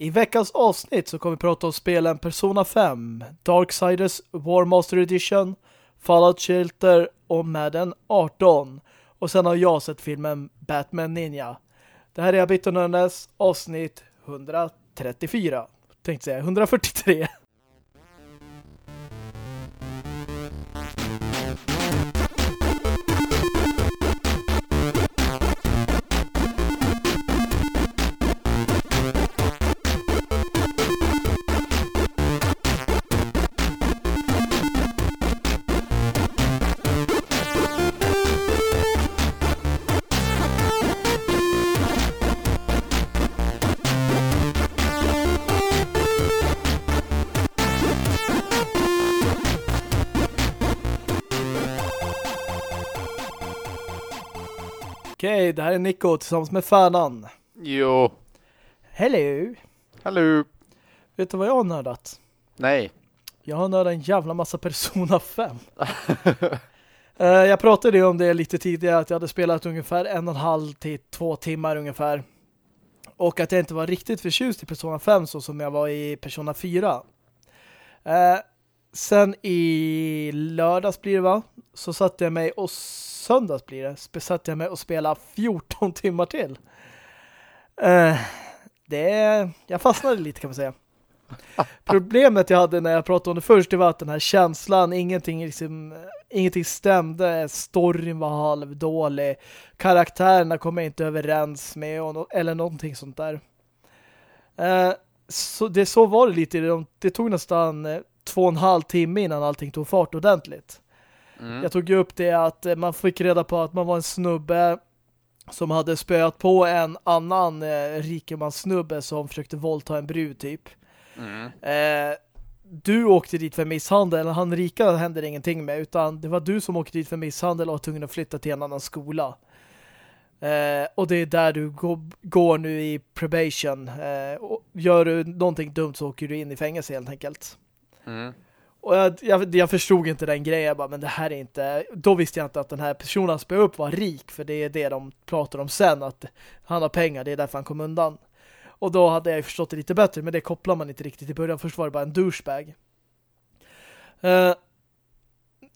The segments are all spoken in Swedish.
I veckans avsnitt så kommer vi prata om spelen Persona 5, Darksiders Warmaster Edition, Fallout Shelter och Madden 18. Och sen har jag sett filmen Batman Ninja. Det här är Abit Nörnes avsnitt 134. Tänkte säga 143. Okej, det här är Nico tillsammans med Färnan. Jo. Hello! Hallå. Vet du vad jag har nördat? Nej. Jag har nördat en jävla massa Persona 5. Eh, jag pratade ju om det lite tidigare att jag hade spelat ungefär en och en halv till två timmar ungefär. Och att jag inte var riktigt förtjust i Persona 5 så som jag var i Persona 4. Eh, sen i lördags blir det va? Så satte jag mig och söndags blir det. satt jag mig och spelade 14 timmar till. Uh, det, jag fastnade lite kan man säga. Problemet jag hade när jag pratade om det först det var att den här känslan, ingenting, liksom, ingenting stämde, storyn var halvdålig, karaktärerna kom jag inte överens med och, eller någonting sånt där. Uh, så det så var det lite, det, tog nästan eh, två och en halv timme innan allting tog fart ordentligt. Mm. Jag tog ju upp det att eh, man fick reda på att man var en snubbe som hade spöat på en annan eh, rikemanssnubbe som försökte våldta en brud typ. Mm. Eh, du åkte dit för misshandel. Han rika hände ingenting med utan det var du som åkte dit för misshandel och var tvungen att flytta till en annan skola. Eh, och det är där du går nu i probation. Eh, gör du någonting dumt så åker du in i fängelse helt enkelt. Mm. Och jag, jag, jag, förstod inte den grejen. Jag bara, men det här är inte... Då visste jag inte att den här personen som upp var rik. För det är det de pratar om sen. Att han har pengar, det är därför han kom undan. Och då hade jag förstått det lite bättre. Men det kopplar man inte riktigt i början. Först var det bara en douchebag. Uh,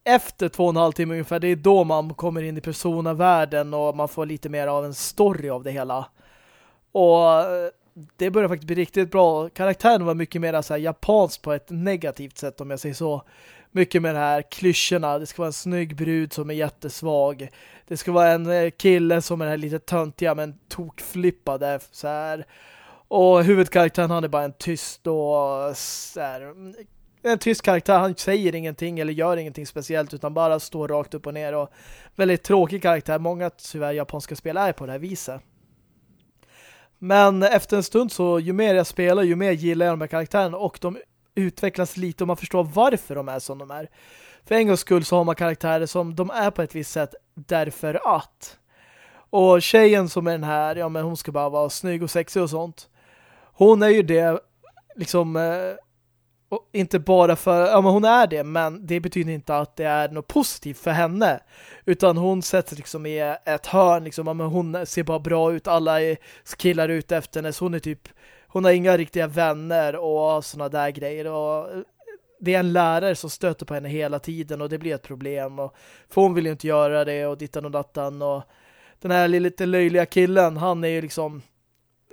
efter två och en halv timme ungefär, det är då man kommer in i persona-världen och man får lite mer av en story av det hela. Och uh, det börjar faktiskt bli riktigt bra. Karaktären var mycket mer så här japansk på ett negativt sätt om jag säger så. Mycket med de här klyschorna. Det ska vara en snygg brud som är jättesvag. Det ska vara en eh, kille som är lite töntiga men tokflippade så här. Och huvudkaraktären han är bara en tyst och så här, en tyst karaktär. Han säger ingenting eller gör ingenting speciellt utan bara står rakt upp och ner och väldigt tråkig karaktär. Många tyvärr japanska spel är på det här viset. Men efter en stund så, ju mer jag spelar, ju mer gillar jag de här karaktärerna och de utvecklas lite och man förstår varför de är som de är. För en gångs skull så har man karaktärer som de är på ett visst sätt därför att. Och tjejen som är den här, ja men hon ska bara vara snygg och sexig och sånt. Hon är ju det liksom eh, och inte bara för, ja men hon är det, men det betyder inte att det är något positivt för henne. Utan hon sätter liksom i ett hörn, liksom, ja, men hon ser bara bra ut, alla är killar ut efter henne, så hon är typ, hon har inga riktiga vänner och sådana där grejer. Och eh, det är en lärare som stöter på henne hela tiden och det blir ett problem. Och, för hon vill ju inte göra det och dittan och dattan. Och den här lite löjliga killen, han är ju liksom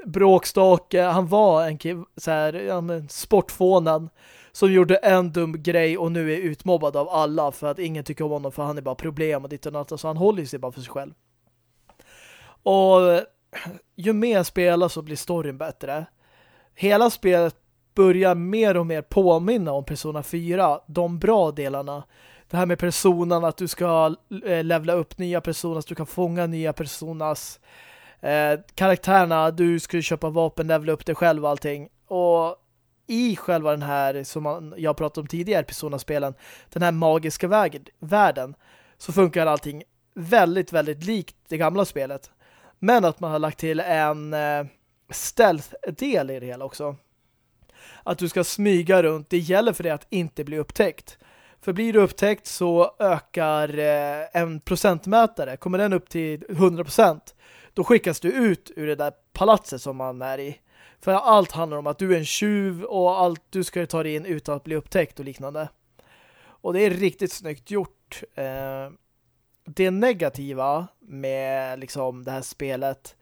bråkstake, han var en så här, ja, sportfånen som gjorde en dum grej och nu är utmobbad av alla för att ingen tycker om honom för han är bara problem och ditt och annat så alltså, han håller sig bara för sig själv. Och ju mer jag spelar så blir storyn bättre. Hela spelet börjar mer och mer påminna om Persona 4, de bra delarna. Det här med personan, att du ska eh, levla upp nya personas, du kan fånga nya personas eh, karaktärerna, du skulle köpa vapen, levla upp dig själv och allting. Och i själva den här, som man, jag pratade om tidigare, Persona-spelen, den här magiska väg, världen, så funkar allting väldigt, väldigt likt det gamla spelet. Men att man har lagt till en eh, stealth-del i det hela också. Att du ska smyga runt, det gäller för dig att inte bli upptäckt. För blir du upptäckt så ökar eh, en procentmätare. Kommer den upp till 100% då skickas du ut ur det där palatset som man är i. För allt handlar om att du är en tjuv och allt du ska ta dig in utan att bli upptäckt och liknande. Och det är riktigt snyggt gjort. Eh, det negativa med liksom det här spelet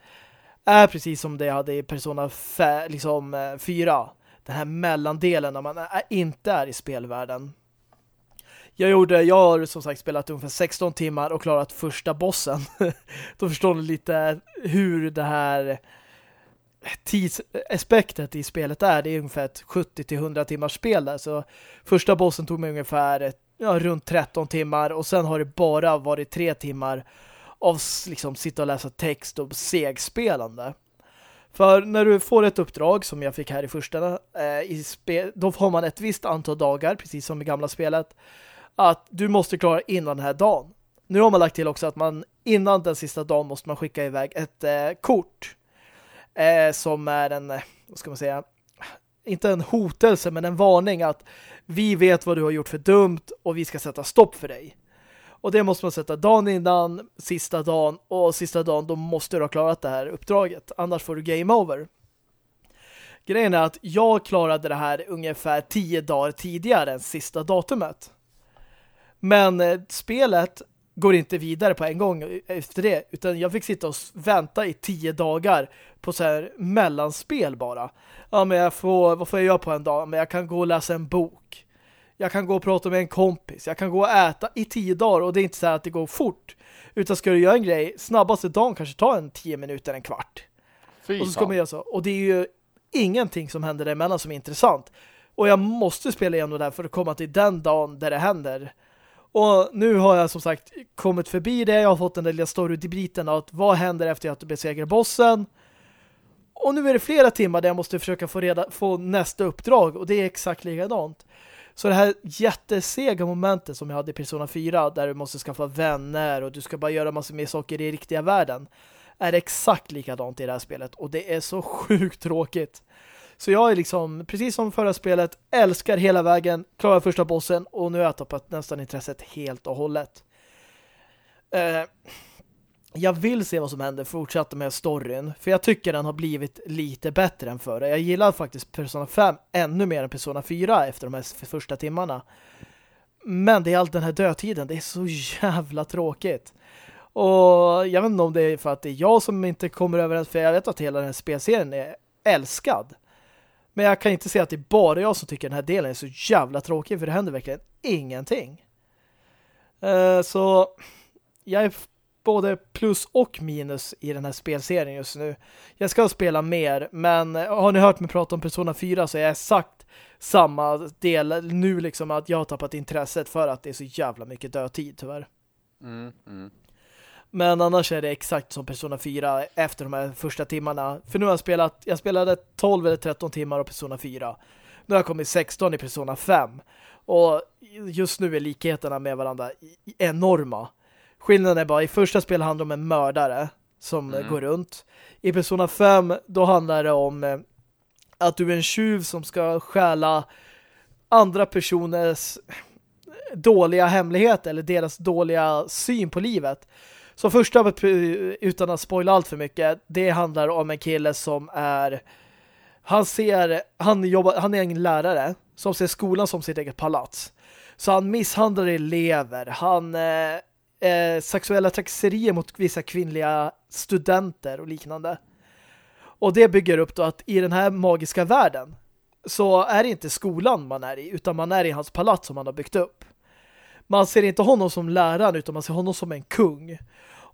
är precis som det jag hade i Persona liksom, eh, 4. Den här mellandelen när man inte är i spelvärlden. Jag gjorde, jag har som sagt spelat ungefär 16 timmar och klarat första bossen. Då förstår ni lite hur det här tidsaspektet i spelet är. Det är ungefär ett 70-100 timmars spel där. Så första bossen tog mig ungefär ja, runt 13 timmar och sen har det bara varit tre timmar av liksom sitta och läsa text och segspelande. För när du får ett uppdrag som jag fick här i första eh, i då får man ett visst antal dagar, precis som i gamla spelet, att du måste klara innan den här dagen. Nu har man lagt till också att man innan den sista dagen måste man skicka iväg ett eh, kort eh, som är en, eh, vad ska man säga, inte en hotelse men en varning att vi vet vad du har gjort för dumt och vi ska sätta stopp för dig. Och det måste man sätta dagen innan, sista dagen och sista dagen då måste du ha klarat det här uppdraget. Annars får du game over. Grejen är att jag klarade det här ungefär tio dagar tidigare än sista datumet. Men eh, spelet går inte vidare på en gång efter det. Utan jag fick sitta och vänta i tio dagar på så här mellanspel bara. Ja, men jag får, vad får jag göra på en dag? Men jag kan gå och läsa en bok. Jag kan gå och prata med en kompis. Jag kan gå och äta i tio dagar och det är inte så att det går fort. Utan ska du göra en grej, snabbaste dagen kanske ta en tio minuter, en kvart. Fy och så ska man göra så. Och det är ju ingenting som händer däremellan som är intressant. Och jag måste spela igenom det där för att komma till den dagen där det händer. Och nu har jag som sagt kommit förbi det. Jag har fått den där lilla story-biten att vad händer efter att du besegrar bossen. Och nu är det flera timmar där jag måste försöka få, reda, få nästa uppdrag. Och det är exakt likadant. Så det här jättesega momentet som jag hade i Persona 4 där du måste skaffa vänner och du ska bara göra massor mer saker i riktiga världen är exakt likadant i det här spelet. Och det är så sjukt tråkigt. Så jag är liksom, precis som förra spelet, älskar hela vägen, klarar första bossen och nu har jag tappat nästan intresset helt och hållet. Eh, jag vill se vad som händer fortsatt med storyn, för jag tycker den har blivit lite bättre än förra. Jag gillar faktiskt Persona 5 ännu mer än Persona 4 efter de här första timmarna. Men det är allt den här dödtiden, det är så jävla tråkigt. Och jag vet inte om det är för att det är jag som inte kommer överens, för jag vet att hela den här spelserien är älskad. Men jag kan inte säga att det är bara jag som tycker den här delen är så jävla tråkig för det händer verkligen ingenting. Uh, så jag är både plus och minus i den här spelserien just nu. Jag ska spela mer, men eh, har ni hört mig prata om Persona 4 så är jag sagt samma del nu liksom att jag har tappat intresset för att det är så jävla mycket dödtid tyvärr. Mm, mm. Men annars är det exakt som Persona 4 efter de här första timmarna. För nu har jag spelat, jag spelade 12 eller 13 timmar av Persona 4. Nu har jag kommit 16 i Persona 5. Och just nu är likheterna med varandra enorma. Skillnaden är bara, i första spelet handlar det om en mördare som mm. går runt. I Persona 5, då handlar det om eh, att du är en tjuv som ska stjäla andra personers dåliga hemligheter eller deras dåliga syn på livet. Så första, utan att spoila allt för mycket, det handlar om en kille som är han ser, han jobbar, han är en lärare som ser skolan som sitt eget palats. Så han misshandlar elever, han eh, eh, sexuella trakasserier mot vissa kvinnliga studenter och liknande. Och det bygger upp då att i den här magiska världen så är det inte skolan man är i utan man är i hans palats som han har byggt upp. Man ser inte honom som läraren utan man ser honom som en kung.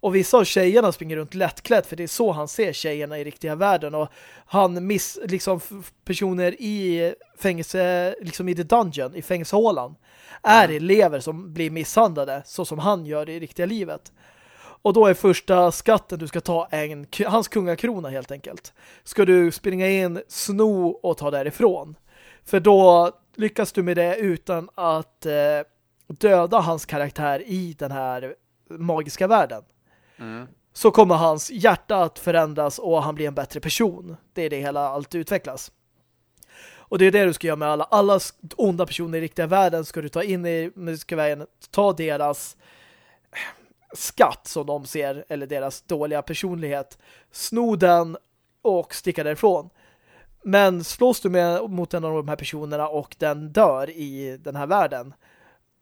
Och vissa av tjejerna springer runt lättklätt för det är så han ser tjejerna i riktiga världen. Och han miss, liksom personer i fängelse, liksom i the dungeon, i fängelsehålan, är mm. elever som blir misshandlade så som han gör i riktiga livet. Och då är första skatten du ska ta en, hans kungakrona helt enkelt. Ska du springa in, sno och ta därifrån. För då lyckas du med det utan att eh, döda hans karaktär i den här magiska världen. Mm. Så kommer hans hjärta att förändras och han blir en bättre person. Det är det hela allt utvecklas. Och det är det du ska göra med alla. Alla onda personer i riktiga världen ska du ta in i musiska vägen, ta deras skatt som de ser, eller deras dåliga personlighet, sno den och sticka därifrån. Men slås du med, mot en av de här personerna och den dör i den här världen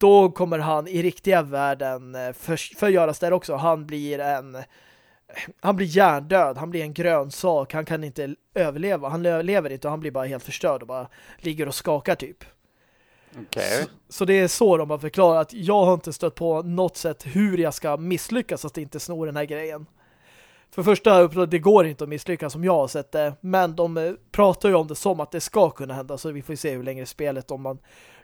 då kommer han i riktiga världen eh, för, förgöras där också. Han blir en han blir hjärndöd, han blir en grön sak, han kan inte överleva, han lever inte och han blir bara helt förstörd och bara ligger och skakar typ. Okay. Så, så, det är så de har förklarat. Jag har inte stött på något sätt hur jag ska misslyckas att inte sno den här grejen. För första det går inte att misslyckas som jag har sett det. Men de eh, pratar ju om det som att det ska kunna hända. Så vi får se hur länge spelet om man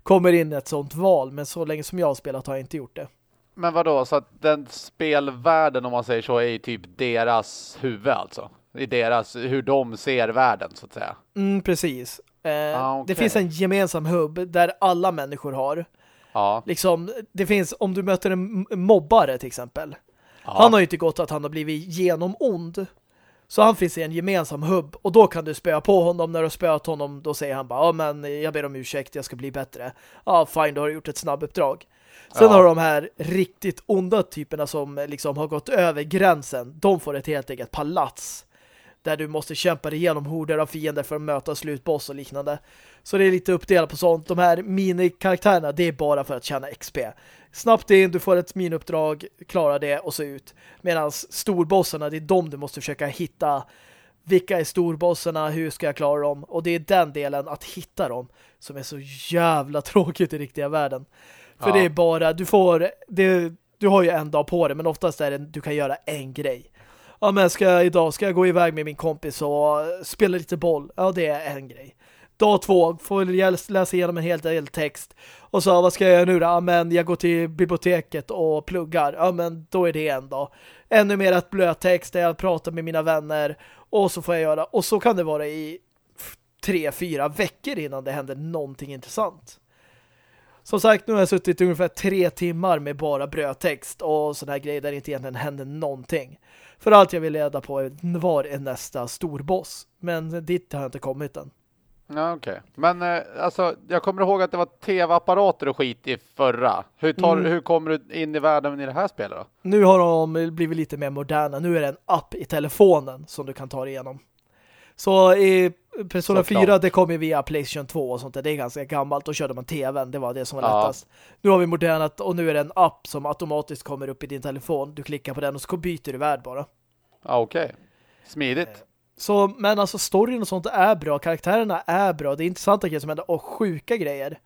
kommer in ett sånt val. Men så länge som jag har spelat har jag inte gjort det. Men vad då? Så att den spelvärlden om man säger så är typ deras huvud alltså? I deras, hur de ser världen så att säga. Mm, precis. Eh, ah, okay. Det finns en gemensam hubb där alla människor har. Ja. Liksom, det finns, om du möter en mobbare till exempel. Ja. Han har ju inte gått att han har blivit genom ond. Så han finns i en gemensam hubb och då kan du spöa på honom. När du spöat honom då säger han bara, ja men jag ber om ursäkt, jag ska bli bättre. Ja, fine, då har du gjort ett snabbuppdrag. Sen ja. har de här riktigt onda typerna som liksom har gått över gränsen. De får ett helt eget palats. Där du måste kämpa dig igenom horder av fiender för att möta slutboss och liknande. Så det är lite uppdelat på sånt. De här minikaraktärerna, det är bara för att tjäna XP. Snabbt in, du får ett minuppdrag, klara det och så ut. Medan storbossarna, det är de du måste försöka hitta. Vilka är storbossarna? Hur ska jag klara dem? Och det är den delen, att hitta dem, som är så jävla tråkigt i riktiga världen. För ja. det är bara, du får, det, du har ju en dag på det, men oftast är det, du kan göra en grej. Ja, men ska jag, idag ska jag gå iväg med min kompis och spela lite boll. Ja, det är en grej. Dag två får jag läsa igenom en hel del text. Och så, vad ska jag göra nu då? Ja, men jag går till biblioteket och pluggar. Ja, men då är det en dag. Ännu mer att blöttext där jag pratar med mina vänner. Och så får jag göra. Och så kan det vara i tre, fyra veckor innan det händer någonting intressant. Som sagt, nu har jag suttit ungefär tre timmar med bara brödtext och sådana här grejer där det inte egentligen händer någonting. För allt jag vill leda på var är nästa storboss. Men dit har jag inte kommit än. Ja, okej. Okay. Men eh, alltså, jag kommer ihåg att det var tv-apparater och skit i förra. Hur, tar, mm. hur kommer du in i världen i det här spelet då? Nu har de blivit lite mer moderna. Nu är det en app i telefonen som du kan ta dig igenom. Så i Persona så 4 klart. det kom ju via Playstation 2 och sånt där. Det är ganska gammalt. Då körde man tvn. Det var det som var ja. lättast. Nu har vi modernat och nu är det en app som automatiskt kommer upp i din telefon. Du klickar på den och så byter du värld bara. Ja, okej. Okay. Smidigt. Eh, så, men alltså storyn och sånt är bra. Karaktärerna är bra. Det är intressanta grejer som händer och sjuka grejer.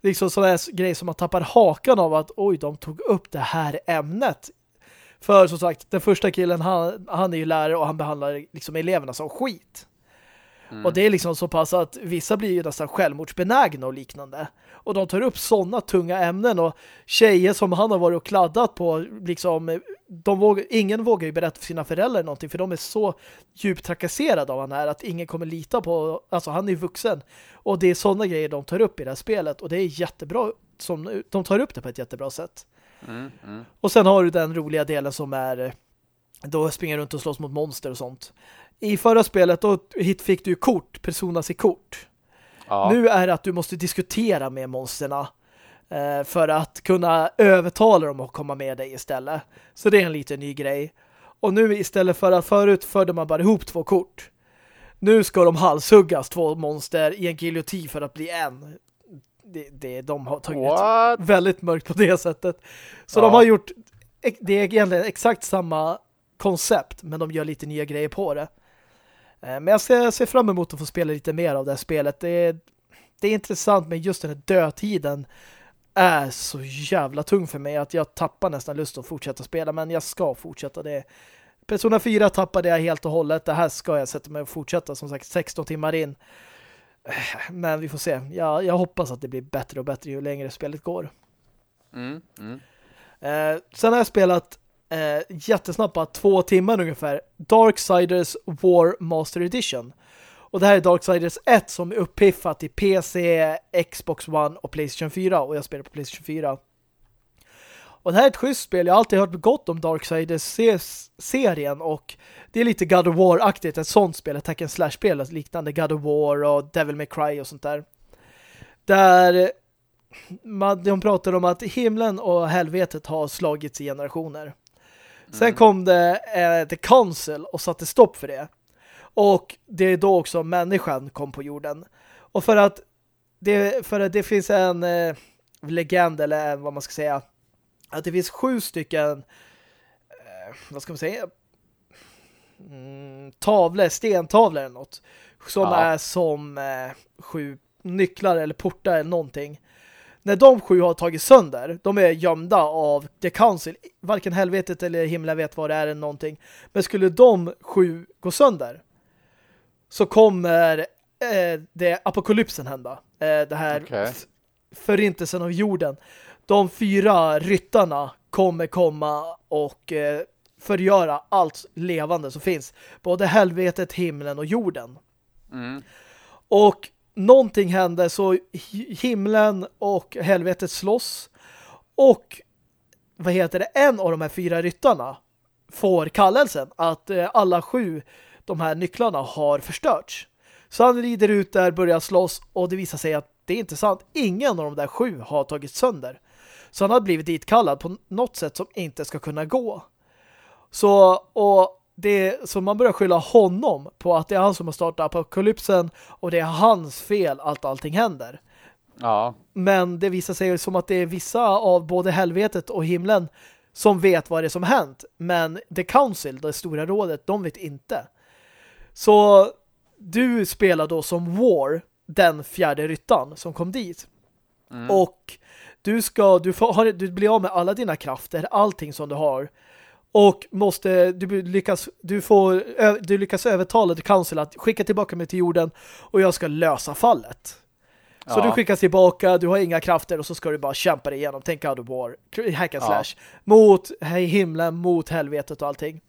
Liksom sådana grejer som man tappar hakan av att oj, de tog upp det här ämnet. För som sagt, den första killen han, han är ju lärare och han behandlar liksom eleverna som skit. Mm. Och det är liksom så pass att vissa blir ju nästan självmordsbenägna och liknande. Och de tar upp sådana tunga ämnen och tjejer som han har varit och kladdat på liksom, de vågar, ingen vågar ju berätta för sina föräldrar någonting för de är så djupt trakasserade av han här att ingen kommer lita på, alltså han är vuxen. Och det är sådana grejer de tar upp i det här spelet och det är jättebra som de tar upp det på ett jättebra sätt. Mm, mm. Och sen har du den roliga delen som är då springer runt och slåss mot monster och sånt. I förra spelet då hit fick du kort, personas i kort. Ja. Nu är det att du måste diskutera med monsterna eh, för att kunna övertala dem att komma med dig istället. Så det är en liten ny grej. Och nu istället för att förut förde man bara ihop två kort. Nu ska de halshuggas två monster i en giljoti för att bli en. Det, det, de har tagit What? väldigt mörkt på det sättet. Så ja. de har gjort det är egentligen exakt samma koncept men de gör lite nya grejer på det. Eh, men jag ser, ser fram emot att få spela lite mer av det här spelet. Det är, det är intressant men just den här dödtiden är så jävla tung för mig att jag tappar nästan lust att fortsätta spela men jag ska fortsätta det. Persona 4 tappade jag helt och hållet. Det här ska jag sätta mig och fortsätta som sagt 16 timmar in. Eh, men vi får se. Jag, jag hoppas att det blir bättre och bättre ju längre spelet går. Mm, mm. Eh, sen har jag spelat eh, jättesnabbt, bara två timmar ungefär, Darksiders War Master Edition. Och det här är Darksiders 1 som är uppiffat i PC, Xbox One och Playstation 4 och jag spelar på Playstation 4. Och det här är ett schysst spel. Jag har alltid hört gott om Darksiders-serien och det är lite God of War-aktigt, ett sånt spel, ett hack and slash-spel liknande God of War och Devil May Cry och sånt där. Där man, de pratar om att himlen och helvetet har slagits i generationer. Sen mm. kom det eh, The Council och satte stopp för det. Och det är då också människan kom på jorden. Och för att det, för att det finns en eh, legend eller vad man ska säga att det finns sju stycken eh, vad ska man säga mm, tavlor, stentavlor eller något som ja. är som eh, sju nycklar eller portar eller någonting. När de sju har tagit sönder, de är gömda av The Council. Varken helvetet eller himlen vet vad det är eller någonting. Men skulle de sju gå sönder så kommer eh, det apokalypsen hända. Eh, det här okay. förintelsen av jorden. De fyra ryttarna kommer komma och eh, förgöra allt levande som finns. Både helvetet, himlen och jorden. Mm. Och någonting händer så himlen och helvetet slåss. Och vad heter det? En av de här fyra ryttarna får kallelsen att eh, alla sju de här nycklarna har förstörts. Så han rider ut där, börjar slåss och det visar sig att det är inte sant. Ingen av de där sju har tagit sönder. Så han har blivit ditkallad på något sätt som inte ska kunna gå. Så, och det, så man börjar skylla honom på att det är han som har startat apokalypsen och det är hans fel att allting händer. Ja. Men det visar sig som att det är vissa av både helvetet och himlen som vet vad det är som hänt. Men The Council, det stora rådet, de vet inte. Så du spelar då som War, den fjärde ryttan som kom dit. Mm. Och du ska, du, får, du blir av med alla dina krafter, allting som du har. Och måste, du lyckas, du får, du lyckas övertala The Council att skicka tillbaka mig till jorden och jag ska lösa fallet. Så ja. du skickas tillbaka, du har inga krafter och så ska du bara kämpa dig igenom. Tänk God of War, hack and slash. Ja. Mot himlen, mot helvetet och allting.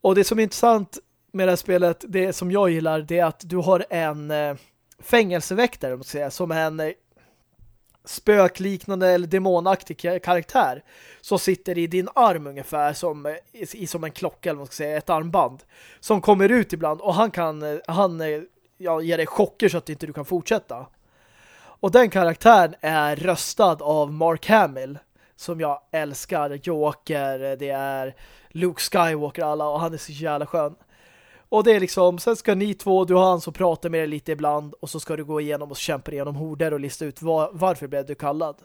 Och det som är intressant med det här spelet, det som jag gillar, det är att du har en eh, fängelseväktare, säga, som är en eh, spökliknande eller demonaktig karaktär som sitter i din arm ungefär som, eh, i, som en klocka eller vad man ska säga, ett armband som kommer ut ibland och han kan eh, han eh, ja, ger dig chocker så att inte du kan fortsätta. Och den karaktären är röstad av Mark Hamill som jag älskar. Joker, det är Luke Skywalker alla och han är så jävla skön. Och det är liksom, sen ska ni två, du har han som pratar med dig lite ibland och så ska du gå igenom och kämpa igenom horder och lista ut var, varför blev du kallad.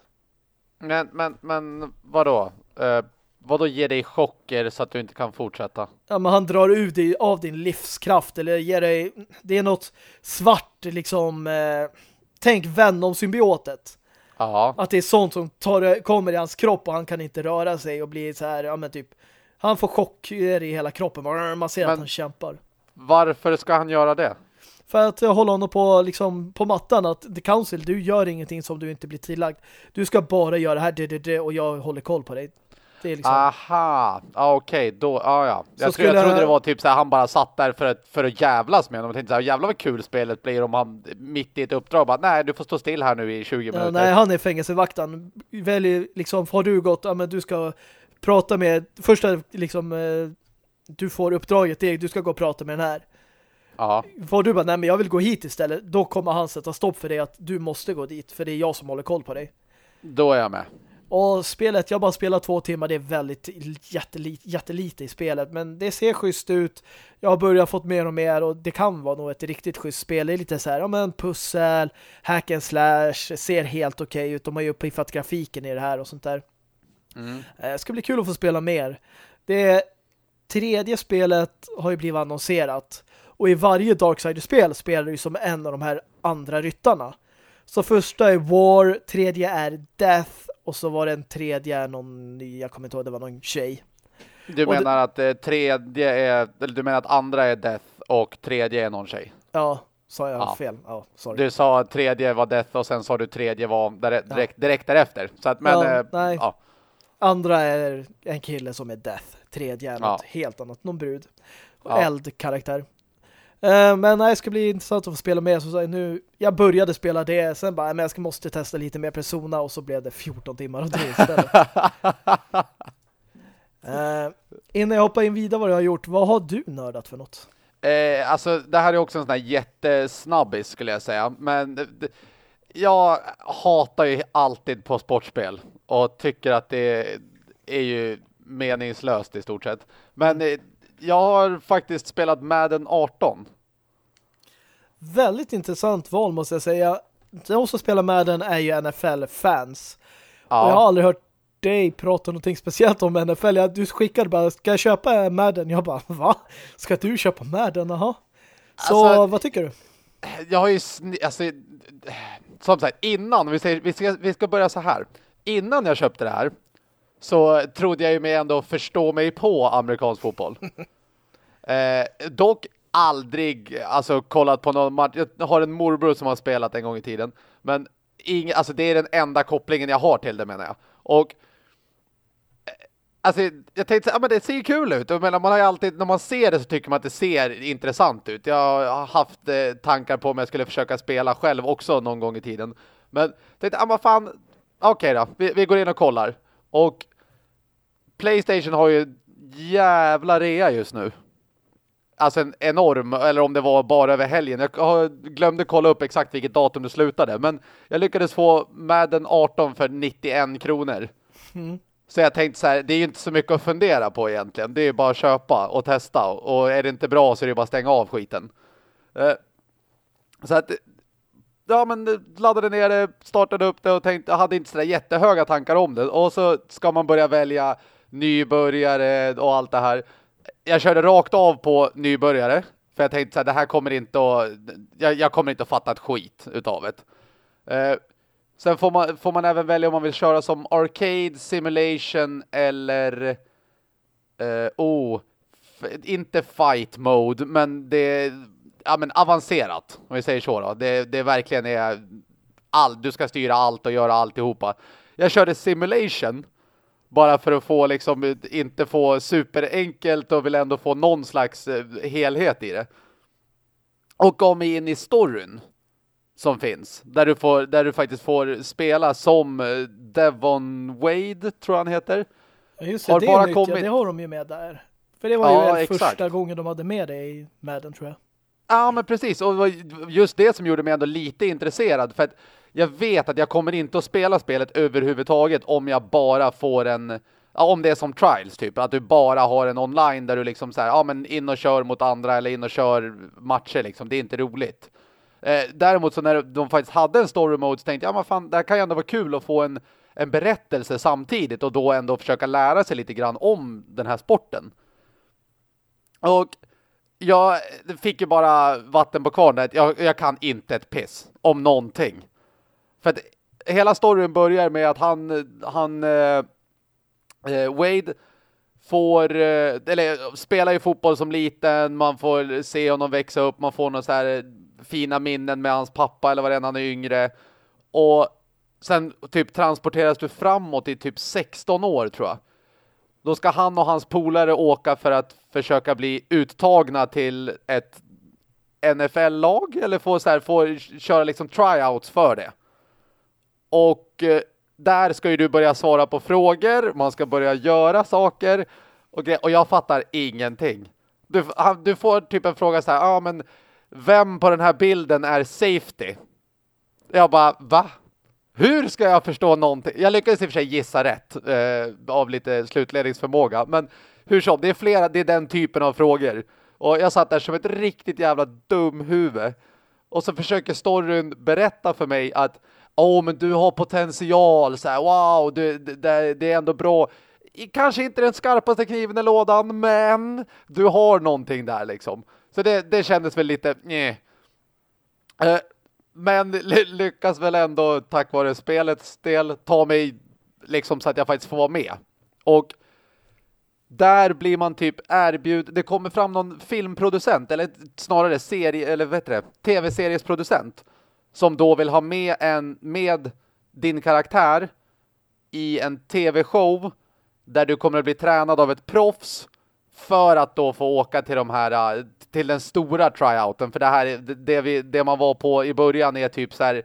Men, men, men vadå? Uh, vadå ger dig chocker så att du inte kan fortsätta? Ja, men han drar ut dig av din livskraft eller ger dig, det är något svart liksom, eh, tänk Venom-symbiotet. Ja. Att det är sånt som tar, kommer i hans kropp och han kan inte röra sig och blir så här, ja men typ, han får chocker i hela kroppen. Man ser men, att han kämpar. Varför ska han göra det? För att hålla honom på, liksom, på mattan att The Council, du gör ingenting som du inte blir tillagd. Du ska bara göra det här det, det, det, och jag håller koll på dig. Det är liksom... Aha, ah, okej, okay. då, ah, ja. Jag, skulle... jag trodde det var typ så här, han bara satt där för att, för att jävlas med honom. Jag tänkte så här, jävlar vad kul spelet blir om han mitt i ett uppdrag bara, nej du får stå still här nu i 20 minuter. Ja, nej, han är fängelsevaktan. Välj, liksom, har du gått, ja men du ska prata med, första liksom, eh, du får uppdraget, är, du ska gå och prata med den här. Ja. Får du bara, nej men jag vill gå hit istället, då kommer han sätta stopp för dig att du måste gå dit, för det är jag som håller koll på dig. Då är jag med. Och spelet, jag bara spelar två timmar, det är väldigt jättelite, jättelite i spelet, men det ser schysst ut. Jag har börjat fått mer och mer och det kan vara nog ett riktigt schysst spel. Det är lite så här, ja men pussel, hack and slash, ser helt okej okay ut. De har ju uppiffat grafiken i det här och sånt där. Mm. Eh, det ska bli kul att få spela mer. Det tredje spelet har ju blivit annonserat. Och i varje Darksider-spel spelar du som en av de här andra ryttarna. Så första är War, tredje är Death och så var det en tredje någon, jag kommer inte ihåg, det var någon tjej. Du och menar att eh, tredje är, eller du menar att andra är Death och tredje är någon tjej? Ja, sa jag ja. fel? Ja, sorry. Du sa att tredje var Death och sen sa du tredje var direkt, direkt därefter. Så att, men, ja, eh, nej. Ja. Andra är en kille som är Death. Tredje är något helt annat, någon brud. Och Eld-karaktär. Uh, men nej, det ska bli intressant att få spela med. Så nu, jag började spela det, sen bara, men jag ska, måste testa lite mer Persona och så blev det 14 timmar och det istället. uh, innan jag hoppar in vidare vad jag har gjort, vad har du nördat för något? Eh, alltså, det här är också en sån här jättesnabbis skulle jag säga. Men det, jag hatar ju alltid på sportspel och tycker att det är ju meningslöst i stort sett. Men eh, jag har faktiskt spelat Madden 18. Väldigt intressant val måste jag säga. De som spelar Madden är ju NFL-fans. Ja. Och jag har aldrig hört dig prata någonting speciellt om NFL. Jag, du skickade bara, ska jag köpa Madden? Jag bara, va? Ska du köpa Madden? Jaha. Så alltså, vad tycker du? Jag har ju, alltså, som sagt, innan, vi, säger, vi, ska, vi ska börja så här. Innan jag köpte det här så trodde jag ju mig ändå förstå mig på amerikansk fotboll. eh, dock aldrig alltså kollat på någon match. Jag har en morbror som har spelat en gång i tiden. Men ing, alltså det är den enda kopplingen jag har till det menar jag. Och Alltså, jag tänkte ja, men det ser kul ut. Jag menar, man har ju alltid, när man ser det så tycker man att det ser intressant ut. Jag har haft eh, tankar på om jag skulle försöka spela själv också någon gång i tiden. Men tänkte, ja men fan, okej okay då, vi, vi, går in och kollar. Och Playstation har ju jävla rea just nu. Alltså en enorm, eller om det var bara över helgen. Jag glömde kolla upp exakt vilket datum det slutade. Men jag lyckades få Madden 18 för 91 kronor. Mm. Så jag tänkte så här, det är ju inte så mycket att fundera på egentligen. Det är ju bara att köpa och testa. Och är det inte bra så är det bara att stänga av skiten. Eh, så att, ja men laddade ner det, startade upp det och tänkte, jag hade inte sådär jättehöga tankar om det. Och så ska man börja välja nybörjare och allt det här. Jag körde rakt av på nybörjare. För jag tänkte så här, det här kommer inte att, jag, jag kommer inte att fatta ett skit utav det. Eh, Sen får man, får man även välja om man vill köra som arcade, simulation eller eh, oh, inte fight mode, men det är ja, men avancerat, om vi säger så då. Det, det verkligen är allt, du ska styra allt och göra alltihopa. Jag körde simulation bara för att få liksom inte få superenkelt och vill ändå få någon slags eh, helhet i det. Och gav mig in i storyn som finns. Där du, får, där du faktiskt får spela som eh, Devon Wade, tror han heter. Ja, just det, har det, bara nytt, kommit... ja, det har de ju med där. För det var ja, ju första gången de hade med det i Madden, tror jag. Ja, men precis. Och just det som gjorde mig ändå lite intresserad. För att jag vet att jag kommer inte att spela spelet överhuvudtaget om jag bara får en... Ja, om det är som Trials typ. Att du bara har en online där du liksom så här, ja men in och kör mot andra eller in och kör matcher liksom. Det är inte roligt. Eh, däremot så när de faktiskt hade en story mode så tänkte jag, ja men fan, det här kan ju ändå vara kul att få en, en berättelse samtidigt och då ändå försöka lära sig lite grann om den här sporten. Och jag fick ju bara vatten på kvarnet. Jag, jag kan inte ett piss om någonting. För att hela storyn börjar med att han, han eh, eh, Wade får, eh, eller spelar ju fotboll som liten, man får se honom växa upp, man får några så här fina minnen med hans pappa eller vad det är han är yngre. Och sen typ transporteras du framåt i typ 16 år tror jag. Då ska han och hans polare åka för att försöka bli uttagna till ett NFL-lag eller få, så här, få köra liksom tryouts för det. Och eh, där ska ju du börja svara på frågor, man ska börja göra saker och, och jag fattar ingenting. Du, du får typ en fråga så här, ja ah, men vem på den här bilden är safety? Jag bara, va? Hur ska jag förstå någonting? Jag lyckades i och för sig gissa rätt eh, av lite slutledningsförmåga. Men hur som, det är flera, det är den typen av frågor. Och jag satt där som ett riktigt jävla dumhuvud. Och så försöker storyn berätta för mig att Åh, oh, men du har potential. Så här, wow, du, det, det är ändå bra. Kanske inte den skarpaste kniven i lådan, men du har någonting där liksom. Så det, det kändes väl lite... Eh. eh men lyckas väl ändå tack vare spelets del ta mig liksom så att jag faktiskt får vara med. Och där blir man typ erbjud det kommer fram någon filmproducent eller snarare serie eller vet det, tv-seriesproducent som då vill ha med en med din karaktär i en tv-show där du kommer att bli tränad av ett proffs för att då få åka till de här äh, till den stora tryouten för det här det, vi, det man var på i början är typ så här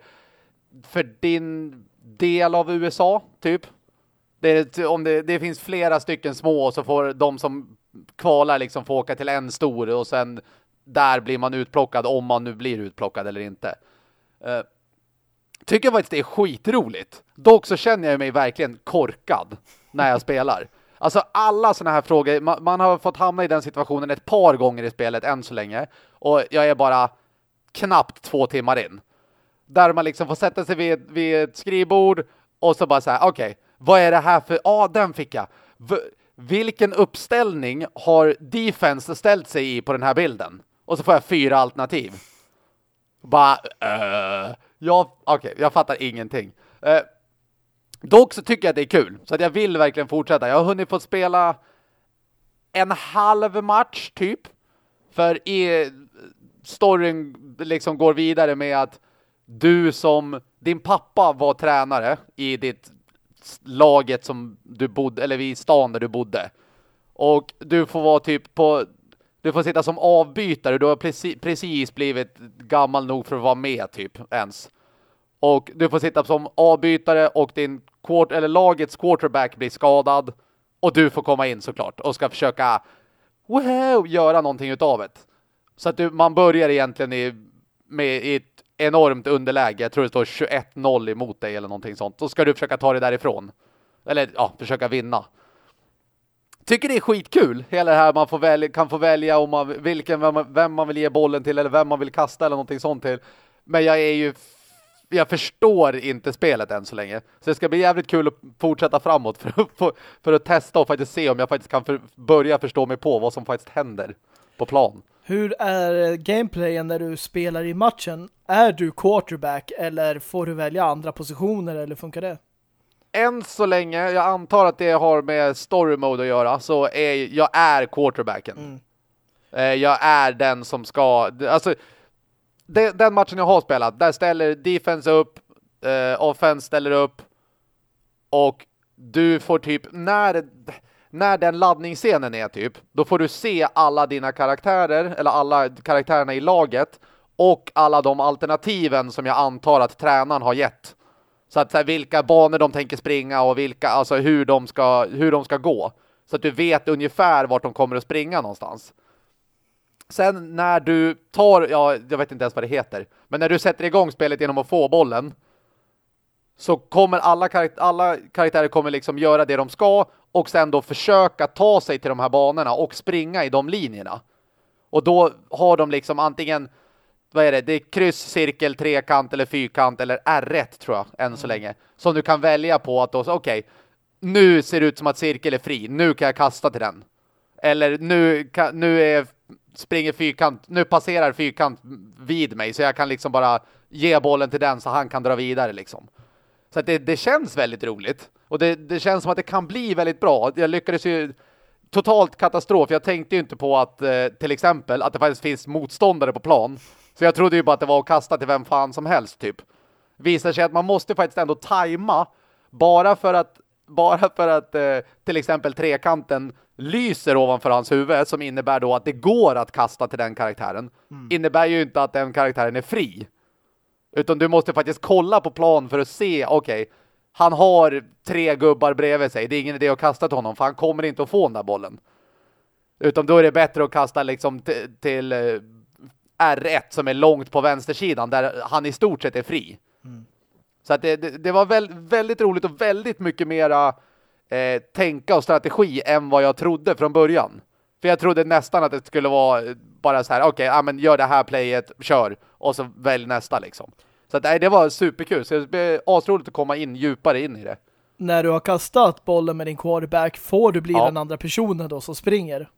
för din del av USA typ. Det, om det, det finns flera stycken små och så får de som kvalar liksom få åka till en stor och sen där blir man utplockad om man nu blir utplockad eller inte. Uh, tycker jag faktiskt det är skitroligt. Dock så känner jag mig verkligen korkad när jag spelar. Alltså alla sådana här frågor, man, man, har fått hamna i den situationen ett par gånger i spelet än så länge. Och jag är bara knappt två timmar in. Där man liksom får sätta sig vid, vid ett skrivbord och så bara så här, okej, okay, vad är det här för, ja ah, den fick jag. V vilken uppställning har defense ställt sig i på den här bilden? Och så får jag fyra alternativ. Bara, uh, jag, okej, okay, jag fattar ingenting. Uh, dock så tycker jag att det är kul. Så att jag vill verkligen fortsätta. Jag har hunnit få spela en halv match typ. För i storyn liksom går vidare med att du som din pappa var tränare i ditt laget som du bodde, eller i stan där du bodde. Och du får vara typ på du får sitta som avbytare. Du har precis, precis blivit gammal nog för att vara med typ ens. Och du får sitta som avbytare och din quart eller lagets quarterback blir skadad. Och du får komma in såklart och ska försöka wow, göra någonting utav det. Så att du, man börjar egentligen i, med ett enormt underläge. Jag tror det står 21-0 emot dig eller någonting sånt. Då ska du försöka ta dig därifrån. Eller ja, försöka vinna tycker det är skitkul. Hela det här man får välja, kan få välja om man, vilken, vem, vem, man vill ge bollen till eller vem man vill kasta eller någonting sånt till. Men jag är ju jag förstår inte spelet än så länge. Så det ska bli jävligt kul att fortsätta framåt för att, för, för att testa och faktiskt se om jag faktiskt kan för, börja förstå mig på vad som faktiskt händer på plan. Hur är gameplayen när du spelar i matchen? Är du quarterback eller får du välja andra positioner eller funkar det? Än så länge, jag antar att det har med story mode att göra, så är jag är quarterbacken. Mm. Eh, jag är den som ska... Alltså, det, den matchen jag har spelat, där ställer defense upp, eh, offense ställer upp och du får typ, när, när den laddningsscenen är typ, då får du se alla dina karaktärer, eller alla karaktärerna i laget och alla de alternativen som jag antar att tränaren har gett så att så här, vilka banor de tänker springa och vilka, alltså hur de ska, hur de ska gå. Så att du vet ungefär vart de kommer att springa någonstans. Sen när du tar, ja, jag vet inte ens vad det heter. Men när du sätter igång spelet genom att få bollen. Så kommer alla, karaktä alla karaktärer kommer liksom göra det de ska. Och sen då försöka ta sig till de här banorna och springa i de linjerna. Och då har de liksom antingen vad är det? Det är kryss, cirkel, trekant eller fyrkant eller R1 tror jag än så mm. länge. Som du kan välja på att då, okej, okay, nu ser det ut som att cirkel är fri. Nu kan jag kasta till den. Eller nu, nu är, springer fyrkant, nu passerar fyrkant vid mig så jag kan liksom bara ge bollen till den så han kan dra vidare liksom. Så det, det känns väldigt roligt. Och det, det känns som att det kan bli väldigt bra. Jag lyckades ju totalt katastrof. Jag tänkte ju inte på att eh, till exempel att det faktiskt finns motståndare på plan så jag trodde ju bara att det var att kasta till vem fan som helst typ. Visar sig att man måste faktiskt ändå tajma bara för att bara för att eh, till exempel trekanten lyser ovanför hans huvud som innebär då att det går att kasta till den karaktären mm. innebär ju inte att den karaktären är fri. Utan du måste faktiskt kolla på plan för att se, okej, okay, han har tre gubbar bredvid sig. Det är ingen idé att kasta till honom för han kommer inte att få den där bollen. Utan då är det bättre att kasta liksom till eh, R1 som är långt på vänstersidan där han i stort sett är fri. Mm. Så att det, det, det, var väl, väldigt roligt och väldigt mycket mera eh, tänka och strategi än vad jag trodde från början. För jag trodde nästan att det skulle vara bara så här, okej, okay, ja, men gör det här playet, kör. Och så välj nästa liksom. Så att, nej, det var superkul. Så det blev asroligt att komma in djupare in i det. När du har kastat bollen med din quarterback, får du bli ja. den andra personen då som springer?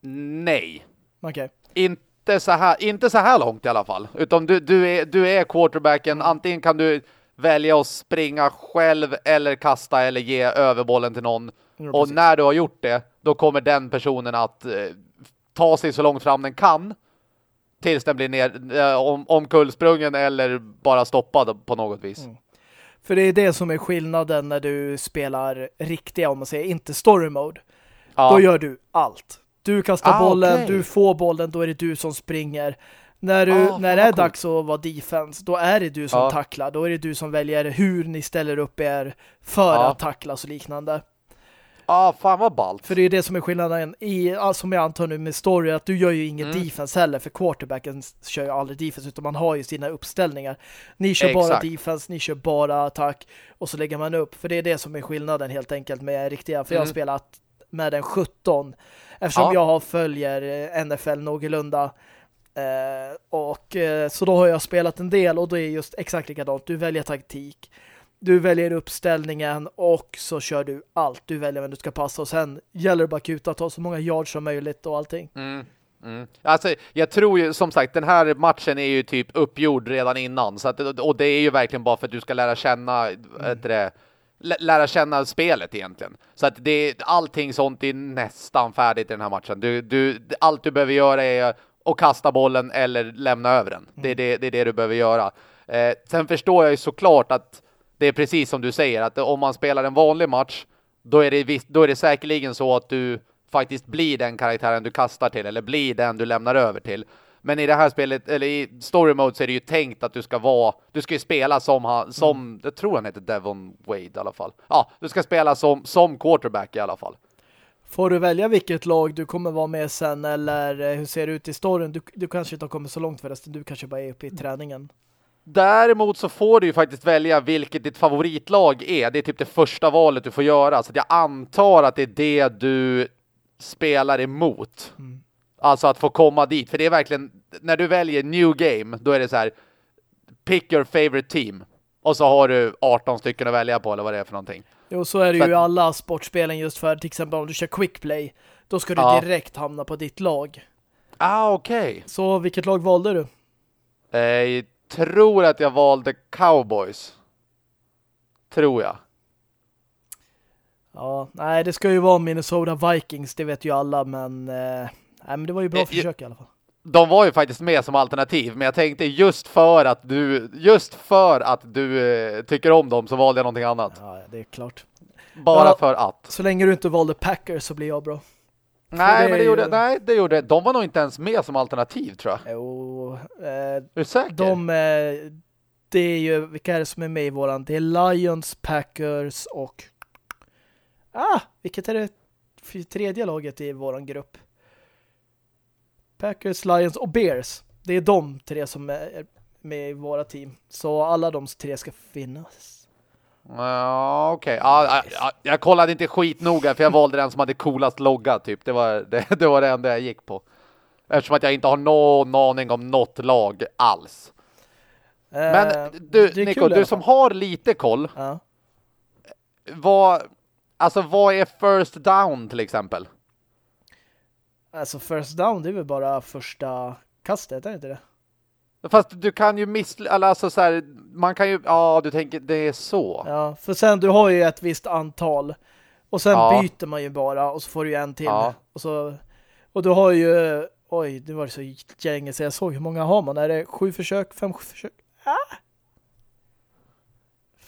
Nej. Okej. Okay. Inte inte så här, inte så här långt i alla fall. Utan du, du, är, du är quarterbacken. Antingen kan du välja att springa själv eller kasta eller ge över bollen till någon. Ja, och när du har gjort det, då kommer den personen att eh, ta sig så långt fram den kan tills den blir ner, eh, om, omkullsprungen eller bara stoppad på något vis. Mm. För det är det som är skillnaden när du spelar riktiga, om man säger, inte story mode. Ja. Då gör du allt. Du kastar ah, bollen, okay. du får bollen, då är det du som springer. När, du, ah, när det är cool. dags att vara defense, då är det du som ah. tacklar. Då är det du som väljer hur ni ställer upp er för ah. att tacklas och liknande. Ja, ah, fan vad ballt. För det är det som är skillnaden i, som jag antar nu med story, att du gör ju inget mm. defense heller, för quarterbacken kör ju aldrig defense, utan man har ju sina uppställningar. Ni kör Exakt. bara defense, ni kör bara attack, och så lägger man upp. För det är det som är skillnaden helt enkelt med riktiga, för mm. jag har mm. spelat med en 17. Eftersom ja. jag följer eh, NFL någorlunda. Eh, och eh, så då har jag spelat en del och då är just exakt likadant. Du väljer taktik. Du väljer uppställningen och så kör du allt. Du väljer vem du ska passa och sen gäller det bara kuta ta så många yards som möjligt och allting. Mm. Mm. Alltså, jag tror ju, som sagt, den här matchen är ju typ uppgjord redan innan. Så att, och det är ju verkligen bara för att du ska lära känna mm. det, lära känna spelet egentligen. Så att det, allting sånt är nästan färdigt i den här matchen. Du, du, allt du behöver göra är att kasta bollen eller lämna över den. Mm. Det, är det, det är det du behöver göra. Eh, sen förstår jag ju såklart att det är precis som du säger, att om man spelar en vanlig match, då är det, då är det säkerligen så att du faktiskt blir den karaktären du kastar till eller blir den du lämnar över till. Men i det här spelet, eller i story mode så är det ju tänkt att du ska vara, du ska ju spela som han, som, mm. jag tror han heter Devon Wade i alla fall. Ja, du ska spela som, som quarterback i alla fall. Får du välja vilket lag du kommer vara med sen eller eh, hur ser det ut i storyn? Du, du kanske inte har kommit så långt förresten, du kanske bara är uppe i träningen. Däremot så får du ju faktiskt välja vilket ditt favoritlag är. Det är typ det första valet du får göra. Så jag antar att det är det du spelar emot. Mm. Alltså att få komma dit. För det är verkligen, när du väljer new game, då är det så här, pick your favorite team. Och så har du 18 stycken att välja på, eller vad det är för någonting. Jo, så är det så ju i alla sportspelen just för, till exempel om du kör quick play, då ska du ja. direkt hamna på ditt lag. Ah, okej. Okay. Så vilket lag valde du? Jag tror att jag valde Cowboys. Tror jag. Ja, nej det ska ju vara Minnesota Vikings, det vet ju alla, men, eh, nej, men det var ju bra eh, försök i alla fall. De var ju faktiskt med som alternativ, men jag tänkte just för att du just för att du eh, tycker om dem så valde jag någonting annat. Ja, det är klart. Bara ja, för att. Så länge du inte valde Packers så blir jag bra. Nej, det men det gjorde, ju... nej, det gjorde De var nog inte ens med som alternativ, tror jag. Jo. Eh, är du säker? De, eh, det är ju, vilka är det som är med i våran? Det är Lions, Packers och Ah, vilket är det tredje laget i våran grupp? Packers, Lions och Bears. Det är de tre som är med i våra team. Så alla de tre ska finnas. Ja, okej. Okay. Ja, ja, jag kollade inte skitnoga för jag valde den som hade coolast logga typ. Det var det, det var det enda jag gick på. Eftersom att jag inte har någon aning om något lag alls. Men eh, du, Nico, du som har lite koll. Ja. Vad Alltså vad är first down till exempel? Alltså first down det är väl bara första kastet, är det inte det? Fast du kan ju miss... Alltså så här, man kan ju... Ja, du tänker det är så. Ja, för sen du har ju ett visst antal. Och sen ja. byter man ju bara och så får du ju en till. Ja. Och, så, och du har ju... Oj, det var så länge så jag såg. Hur många har man? Är det sju försök? Fem försök? Ah!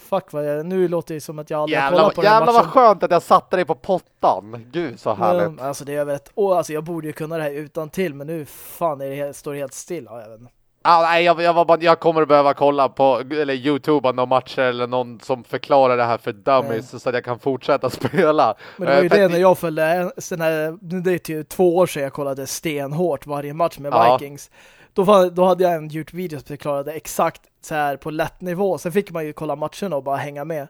Fuck vad jag, nu låter det som att jag aldrig jävlar, kollat på den Jävlar vad skönt att jag satte dig på pottan. Gud så härligt. Men, alltså det är över ett år, alltså jag borde ju kunna det här utan till men nu fan är det, står det helt still. Ja, jag vet inte. Ah, nej, jag, jag, var bara, jag kommer att behöva kolla på eller Youtube någon matcher eller någon som förklarar det här för dummies mm. så att jag kan fortsätta spela. Men det var ju uh, det när jag följde sen här, det är typ två år sedan jag kollade stenhårt varje match med ja. Vikings. Då, var, då hade jag en gjort video som förklarade exakt så här på lätt nivå. Sen fick man ju kolla matcherna och bara hänga med.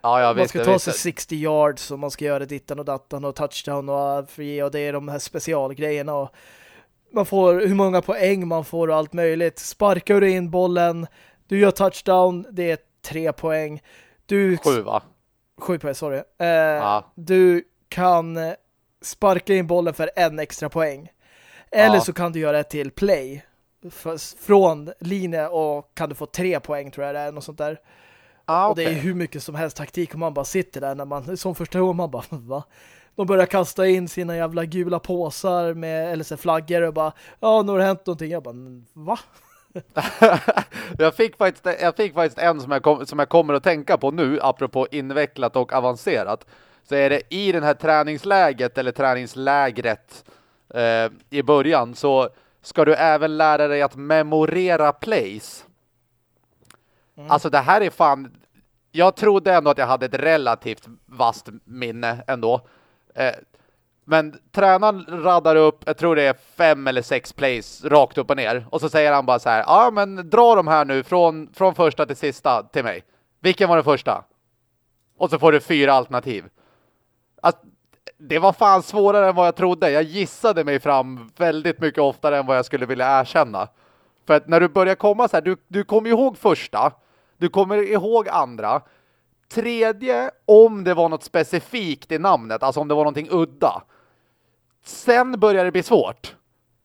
Ja, jag man ska ta sig 60 yards och man ska göra dittan och dattan och touchdown och free och det är de här specialgrejerna och man får hur många poäng man får och allt möjligt. Sparkar du in bollen, du gör touchdown, det är tre poäng. Du, sju va? Sju poäng, sorry. Eh, ja. Du kan sparka in bollen för en extra poäng. Eller ja. så kan du göra ett till play från linje och kan du få tre poäng tror jag det är, något sånt där. Ah, okay. Och det är hur mycket som helst taktik och man bara sitter där när man, som första gången man bara, va? De börjar kasta in sina jävla gula påsar med, eller så flaggor och bara, ja nu har det hänt någonting. Jag bara, va? jag, fick faktiskt, jag fick faktiskt en som jag, kom, som jag kommer att tänka på nu, apropå invecklat och avancerat. Så är det i den här träningsläget eller träningslägret eh, i början så ska du även lära dig att memorera plays. Mm. Alltså det här är fan... Jag trodde ändå att jag hade ett relativt vast minne ändå. Eh, men tränaren raddar upp, jag tror det är fem eller sex plays rakt upp och ner. Och så säger han bara så här, ja men dra de här nu från, från första till sista till mig. Vilken var den första? Och så får du fyra alternativ. Alltså, det var fan svårare än vad jag trodde. Jag gissade mig fram väldigt mycket oftare än vad jag skulle vilja erkänna. För att när du börjar komma så här, du, du kommer ihåg första, du kommer ihåg andra, tredje om det var något specifikt i namnet, alltså om det var någonting udda. Sen börjar det bli svårt.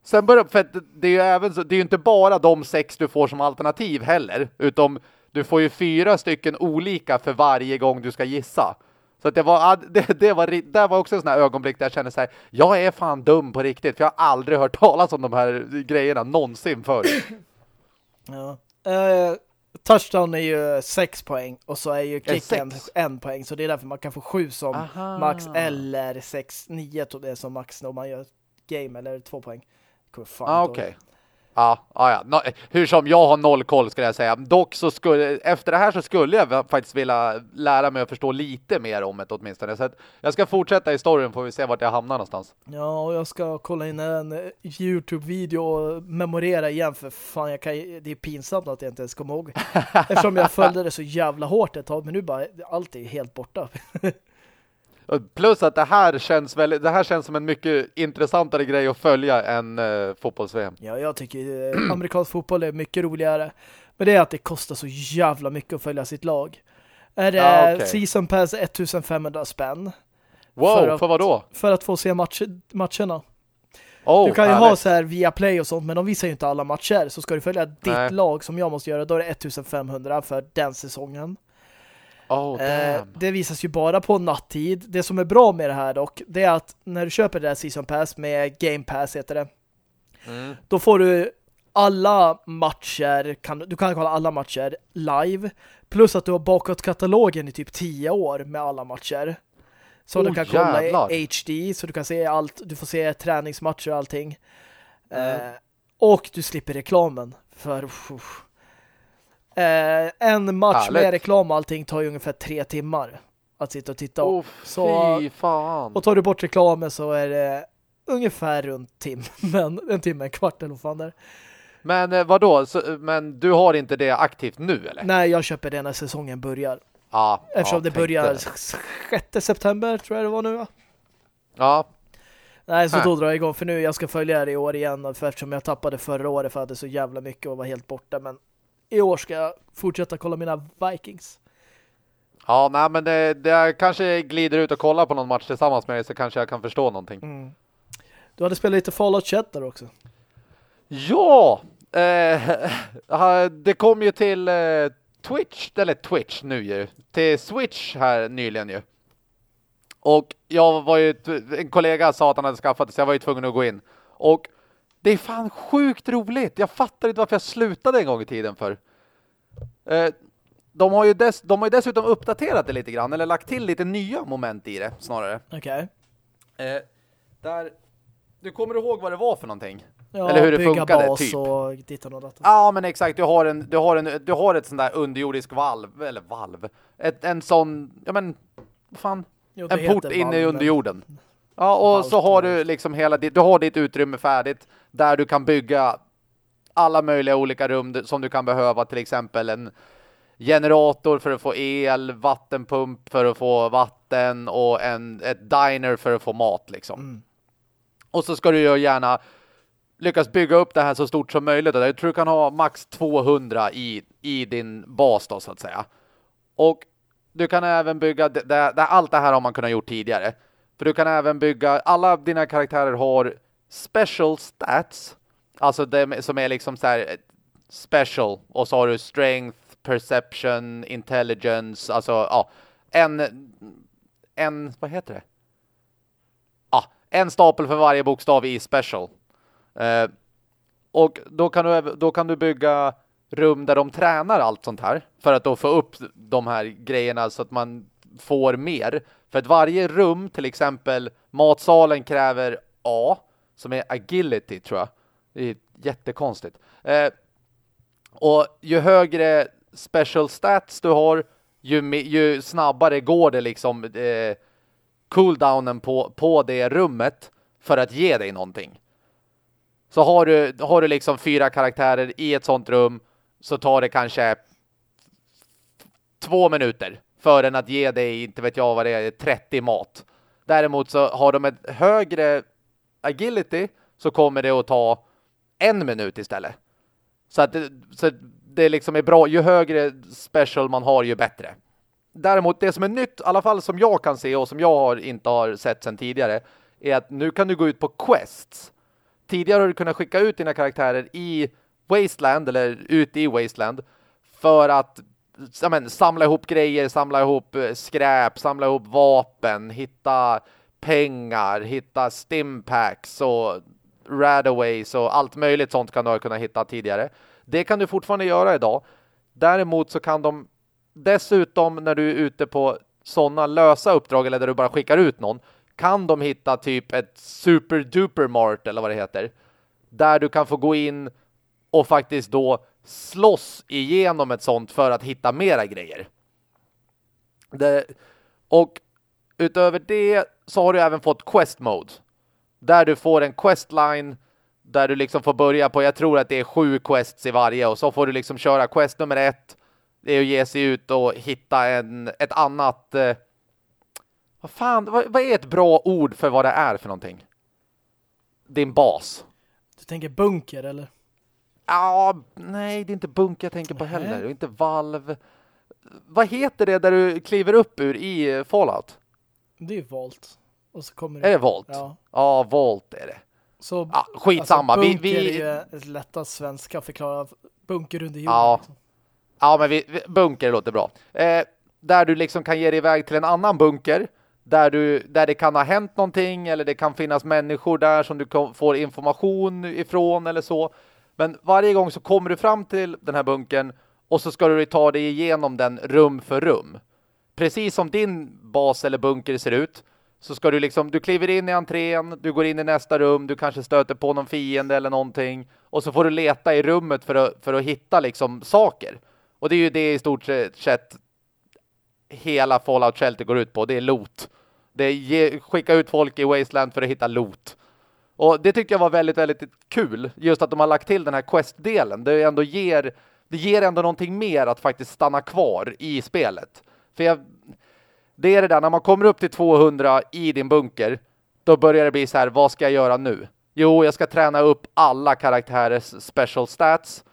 Sen börjar, för det är ju även så, det är ju inte bara de sex du får som alternativ heller, utom du får ju fyra stycken olika för varje gång du ska gissa. Så att det var, det, det var, det var också en sån här ögonblick där jag kände så här, jag är fan dum på riktigt, för jag har aldrig hört talas om de här grejerna någonsin förut. Ja. Uh, touchdown är ju sex poäng och så är ju kicken en poäng, så det är därför man kan få sju som Aha. max eller sex, nio tog det som max när man gör game eller två poäng. Ah, okej. Okay. Ja, ja, ja. hur som, jag har noll koll skulle jag säga. Dock så skulle, efter det här så skulle jag faktiskt vilja lära mig att förstå lite mer om det åtminstone. Så att jag ska fortsätta i storyn får vi se vart jag hamnar någonstans. Ja, och jag ska kolla in en Youtube-video och memorera igen för fan, jag kan, det är pinsamt att jag inte ens kommer ihåg. Eftersom jag följde det så jävla hårt ett tag, men nu bara, allt är helt borta. Plus att det här känns väldigt, det här känns som en mycket intressantare grej att följa än uh, fotbolls-VM. Ja, jag tycker uh, amerikansk fotboll är mycket roligare. Men det är att det kostar så jävla mycket att följa sitt lag. Är det ah, okay. season pass 1500 spänn. Wow, för, att, för vad då? För att få se match, matcherna. Oh, du kan ju härligt. ha så här via play och sånt, men de visar ju inte alla matcher. Så ska du följa ditt Nej. lag som jag måste göra, då är det 1500 för den säsongen. Oh, eh, det visas ju bara på nattid. Det som är bra med det här dock, det är att när du köper det här Season Pass med Game Pass heter det. Mm. Då får du alla matcher, kan, du kan kolla alla matcher live. Plus att du har bakåt katalogen i typ 10 år med alla matcher. Så oh, du kan kolla jävlar. i HD, så du kan se allt, du får se träningsmatcher och allting. Mm. Eh, och du slipper reklamen. För uff, Eh, en match Härligt. med reklam och allting tar ju ungefär tre timmar att sitta och titta. Oh, så, fy fan. Och tar du bort reklamen så är det ungefär runt tim. Men en timme, en kvart eller vad fan där. Men eh, vad då? men du har inte det aktivt nu eller? Nej, jag köper det när säsongen börjar. Ja, Eftersom ja, det börjar 6 september tror jag det var nu va? Ja. Nej, så äh. då drar jag igång. För nu jag ska följa det i år igen. För eftersom jag tappade förra året för att det så jävla mycket och var helt borta. Men i år ska jag fortsätta kolla mina Vikings. Ja, nej men det, det kanske glider ut och kollar på någon match tillsammans med dig så kanske jag kan förstå någonting. Mm. Du hade spelat lite Fallout Chat där också. Ja! Eh, det kom ju till eh, Twitch, eller Twitch nu ju, till Switch här nyligen ju. Och jag var ju, en kollega sa att han hade skaffat det så jag var ju tvungen att gå in. Och det är fan sjukt roligt. Jag fattar inte varför jag slutade en gång i tiden för. Eh, de, har ju dess, de har ju dessutom uppdaterat det lite grann. Eller lagt till lite nya moment i det snarare. Okej. Okay. Eh, där... Du kommer ihåg vad det var för någonting? Ja, Eller hur det funkade, bas typ. och dittan och datorn. Ja, men exakt. Du har, en, du, har en, du har ett sånt där underjordisk valv. Eller valv. Ett, en sån... Ja, men... Vad fan? Jo, en port in i underjorden. Ja, och så har du liksom hela ditt, du har ditt utrymme färdigt där du kan bygga alla möjliga olika rum som du kan behöva, till exempel en generator för att få el, vattenpump för att få vatten och en, ett diner för att få mat liksom. Mm. Och så ska du ju gärna lyckas bygga upp det här så stort som möjligt. Jag tror du kan ha max 200 i, i din bas då så att säga. Och du kan även bygga, det, det, allt det här har man kunnat gjort tidigare. För du kan även bygga, alla dina karaktärer har special stats. Alltså det som är liksom så här eh, special. Och så har du strength, perception, intelligence. Alltså ja, en, en, vad heter det? Ja, en stapel för varje bokstav i special. Eh, och då kan, du, då kan du bygga rum där de tränar allt sånt här. För att då få upp de här grejerna så att man får mer. För att varje rum, till exempel matsalen kräver A, som är agility tror jag. Det är jättekonstigt. Eh, och ju högre special stats du har, ju, ju snabbare går det liksom eh, cooldownen på, på det rummet för att ge dig någonting. Så har du, har du liksom fyra karaktärer i ett sånt rum så tar det kanske två minuter för än att ge dig, inte vet jag vad det är, 30 mat. Däremot så har de ett högre agility så kommer det att ta en minut istället. Så att det, så det liksom är bra. Ju högre special man har, ju bättre. Däremot det som är nytt, i alla fall som jag kan se och som jag har, inte har sett sedan tidigare, är att nu kan du gå ut på quests. Tidigare har du kunnat skicka ut dina karaktärer i Wasteland eller ut i Wasteland för att men, samla ihop grejer, samla ihop eh, skräp, samla ihop vapen, hitta pengar, hitta stimpacks och radaways och allt möjligt sånt kan du ha kunnat hitta tidigare. Det kan du fortfarande göra idag. Däremot så kan de dessutom när du är ute på sådana lösa uppdrag eller där du bara skickar ut någon kan de hitta typ ett super duper mart eller vad det heter. Där du kan få gå in och faktiskt då slåss igenom ett sånt för att hitta mera grejer. Det, och utöver det så har du även fått quest mode. Där du får en questline där du liksom får börja på, jag tror att det är sju quests i varje och så får du liksom köra quest nummer ett. Det är att ge sig ut och hitta en, ett annat... Eh, vad fan, vad, vad är ett bra ord för vad det är för någonting? Din bas. Du tänker bunker eller? Ja, nej, det är inte bunker jag tänker på heller. Och inte valv. Vad heter det där du kliver upp ur i Fallout? Det är Vault. Och så kommer det... Är det Vault? Ja, ja Vault är det. Så, ja, skitsamma. Alltså, bunker vi, vi... är lätta svenska förklara. Bunker under jorden. Ja, ja men vi, bunker låter bra. Eh, där du liksom kan ge dig iväg till en annan bunker. Där, du, där det kan ha hänt någonting eller det kan finnas människor där som du får information ifrån eller så. Men varje gång så kommer du fram till den här bunkern och så ska du ta dig igenom den rum för rum. Precis som din bas eller bunker ser ut så ska du liksom, du kliver in i entrén, du går in i nästa rum, du kanske stöter på någon fiende eller någonting och så får du leta i rummet för att, för att hitta liksom saker. Och det är ju det i stort sett hela Fallout Shelter går ut på, det är loot. Det är ge, skicka ut folk i Wasteland för att hitta loot. Och det tycker jag var väldigt, väldigt kul. Just att de har lagt till den här quest-delen. Det ändå ger, det ger ändå någonting mer att faktiskt stanna kvar i spelet. För jag, det är det där, när man kommer upp till 200 i din bunker, då börjar det bli så här, vad ska jag göra nu? Jo, jag ska träna upp alla karaktärers special stats.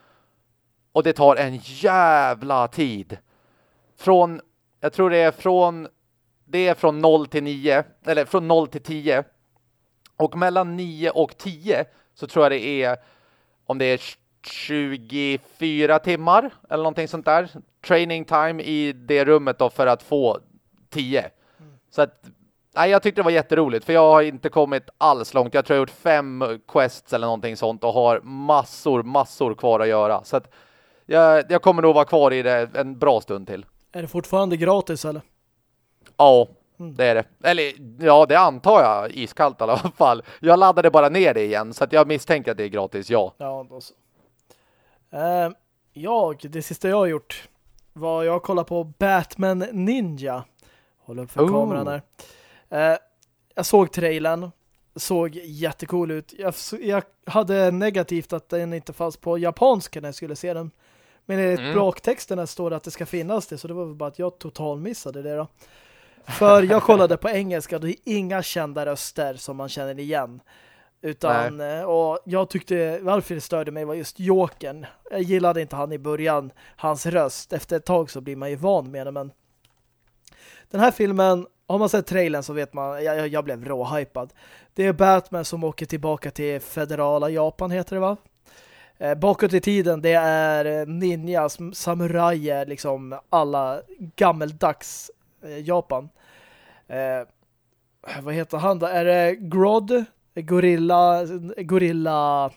Och det tar en jävla tid. Från, jag tror det är från, det är från 0 till 9, eller från 0 till 10 och mellan 9 och 10 så tror jag det är om det är 24 timmar eller någonting sånt där. Training time i det rummet då för att få 10. Mm. Så att nej, jag tyckte det var jätteroligt för jag har inte kommit alls långt. Jag tror jag har gjort fem quests eller någonting sånt och har massor, massor kvar att göra. Så att jag, jag kommer nog vara kvar i det en bra stund till. Är det fortfarande gratis eller? Ja, Mm. Det är det. Eller ja, det antar jag iskallt i alla fall. Jag laddade bara ner det igen så att jag misstänker att det är gratis, ja. Ja, då så. Uh, jag, det sista jag har gjort var jag kollade på Batman Ninja. Håller upp för oh. kameran där. Uh, jag såg trailern. Såg jättecool ut. Jag, jag, hade negativt att den inte fanns på japanska när jag skulle se den. Men i mm. bråktexterna står det att det ska finnas det. Så det var bara att jag total missade det då. För jag kollade på engelska, det är inga kända röster som man känner igen. Utan, Nej. Eh, och jag tyckte, varför det störde mig var just Jokern. Jag gillade inte han i början, hans röst. Efter ett tag så blir man ju van med det, men den här filmen, har man sett trailern så vet man, jag, jag blev råhypad. Det är Batman som åker tillbaka till federala Japan heter det va? Eh, bakåt i tiden, det är eh, ninjas, samurajer, liksom alla gammeldags Japan. Eh, vad heter han då? Är det Grod? Gorilla Gorilla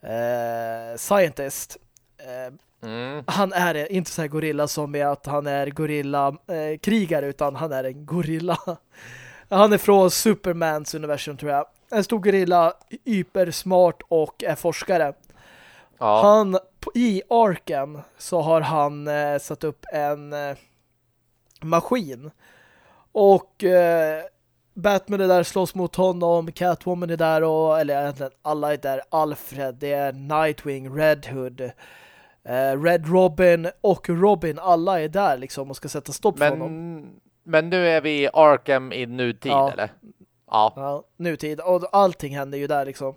eh, Scientist. Eh, mm. Han är inte så här gorilla som är att han är gorilla eh, krigare utan han är en gorilla. Han är från Supermans universum tror jag. En stor gorilla, hypersmart och är forskare. Ja. Han, i arken så har han eh, satt upp en eh, maskin. Och eh, Batman är där, slåss mot honom, Catwoman är där och, eller egentligen alla är där, Alfred, det är Nightwing, Red Hood, eh, Red Robin och Robin, alla är där liksom och ska sätta stopp Men, för honom. Men nu är vi i Arkham i nutid, ja. eller? Ja. ja. Nutid. Och allting händer ju där liksom.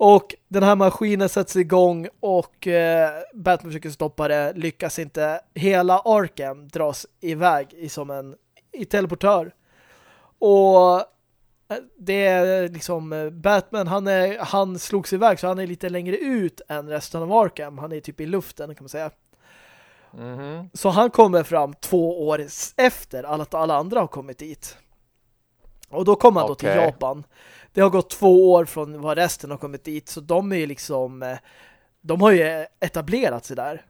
Och den här maskinen sätts igång och eh, Batman försöker stoppa det, lyckas inte. Hela Arkham dras iväg i som en i teleportör. Och eh, det är liksom eh, Batman, han, är, han slogs iväg så han är lite längre ut än resten av Arkham. Han är typ i luften kan man säga. Mm -hmm. Så han kommer fram två år efter att alla andra har kommit dit. Och då kommer han okay. då till Japan. Det har gått två år från vad resten har kommit dit. Så de är ju liksom... Eh, de har ju etablerat sig där.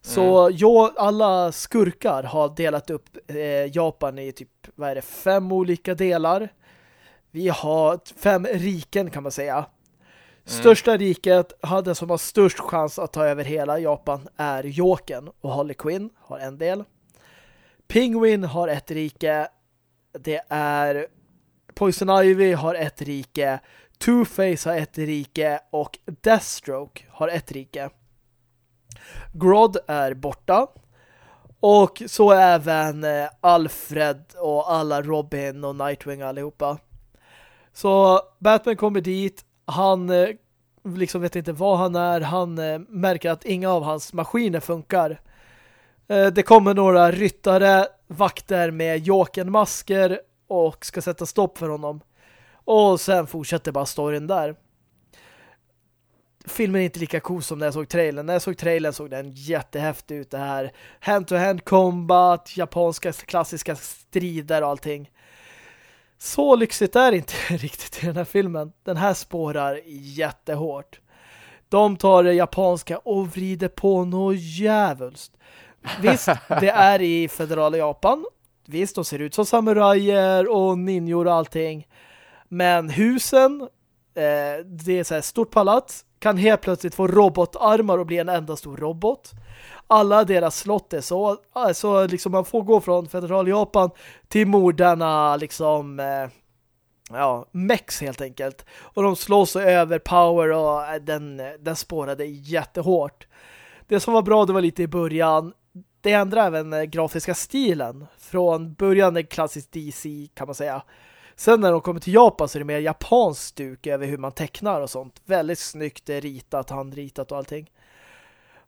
Så mm. jo, alla skurkar har delat upp eh, Japan i typ, vad är det, fem olika delar. Vi har fem riken kan man säga. Mm. Största riket hade som har störst chans att ta över hela Japan är Jokern och Harley Quinn har en del. Penguin har ett rike. Det är Poison Ivy har ett rike. Two-Face har ett rike och Deathstroke har ett rike. Grodd är borta. Och så även eh, Alfred och alla Robin och Nightwing allihopa. Så Batman kommer dit. Han eh, liksom vet inte vad han är. Han eh, märker att inga av hans maskiner funkar. Det kommer några ryttare, vakter med jokenmasker och ska sätta stopp för honom. Och sen fortsätter bara storyn där filmen är inte lika cool som när jag såg trailern. När jag såg trailern såg den jättehäftig ut det här. Hand-to-hand -hand combat, japanska klassiska strider och allting. Så lyxigt är det inte riktigt i den här filmen. Den här spårar jättehårt. De tar det japanska och vrider på något jävulst. Visst, det är i federala Japan. Visst, de ser ut som samurajer och ninjor och allting. Men husen, eh, det är så här stort palats kan helt plötsligt få robotarmar och bli en enda stor robot. Alla deras slott är så. Alltså liksom man får gå från federal Japan till moderna liksom eh, ja, mex helt enkelt. Och de slås över power och eh, den, den spårade jättehårt. Det som var bra det var lite i början. Det ändrar även eh, grafiska stilen. Från början är klassiskt DC kan man säga. Sen när de kommer till Japan så är det mer japansk stuk över hur man tecknar och sånt. Väldigt snyggt eh, ritat, handritat och allting.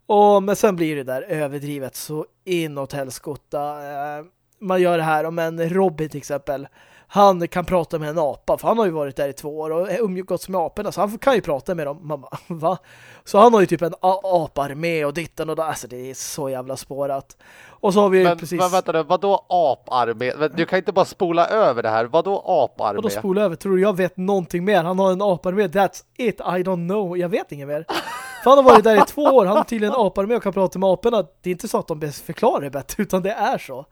Och, men sen blir det där överdrivet så inåt helskotta. Eh, man gör det här om en Robin till exempel. Han kan prata med en apa för han har ju varit där i två år och umgåtts med aporna så han kan ju prata med dem. Mamma, va? Så han har ju typ en aparmé och ditten och där. Alltså det är så jävla spårat. Och så har vi men, precis... Men vänta nu, vadå aparmé? Du kan inte bara spola över det här. Vadå aparmé? Vadå spola över? Tror du jag vet någonting mer? Han har en aparmé. That's it. I don't know. Jag vet inget mer. För han har varit där i två år. Han har tydligen aparmé och kan prata med aporna. Det är inte så att de förklarar det bättre utan det är så.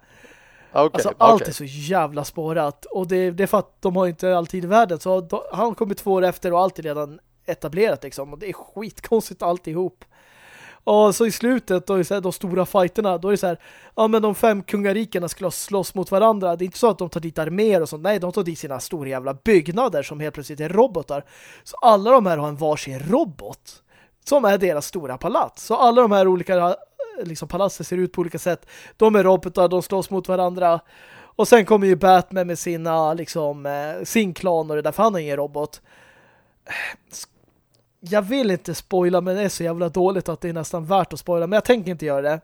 Okay, alltså okay. allt är så jävla spårat. Och det, det är för att de har inte alltid i världen. Så då, han kommer två år efter och allt är redan etablerat liksom. Och det är skitkonstigt alltihop. Och så i slutet, då är så här, de stora fighterna, då är det så här, ja men de fem kungarikena skulle slåss mot varandra. Det är inte så att de tar dit arméer och sånt. Nej, de tar dit sina stora jävla byggnader som helt plötsligt är robotar. Så alla de här har en varsin robot som är deras stora palats. Så alla de här olika liksom palatset ser ut på olika sätt. De är robotar, de slåss mot varandra. Och sen kommer ju Batman med sina liksom eh, sin klan och det där, för han är ingen robot jag vill inte spoila men det är så jävla dåligt att det är nästan värt att spoila. Men jag tänker inte göra det.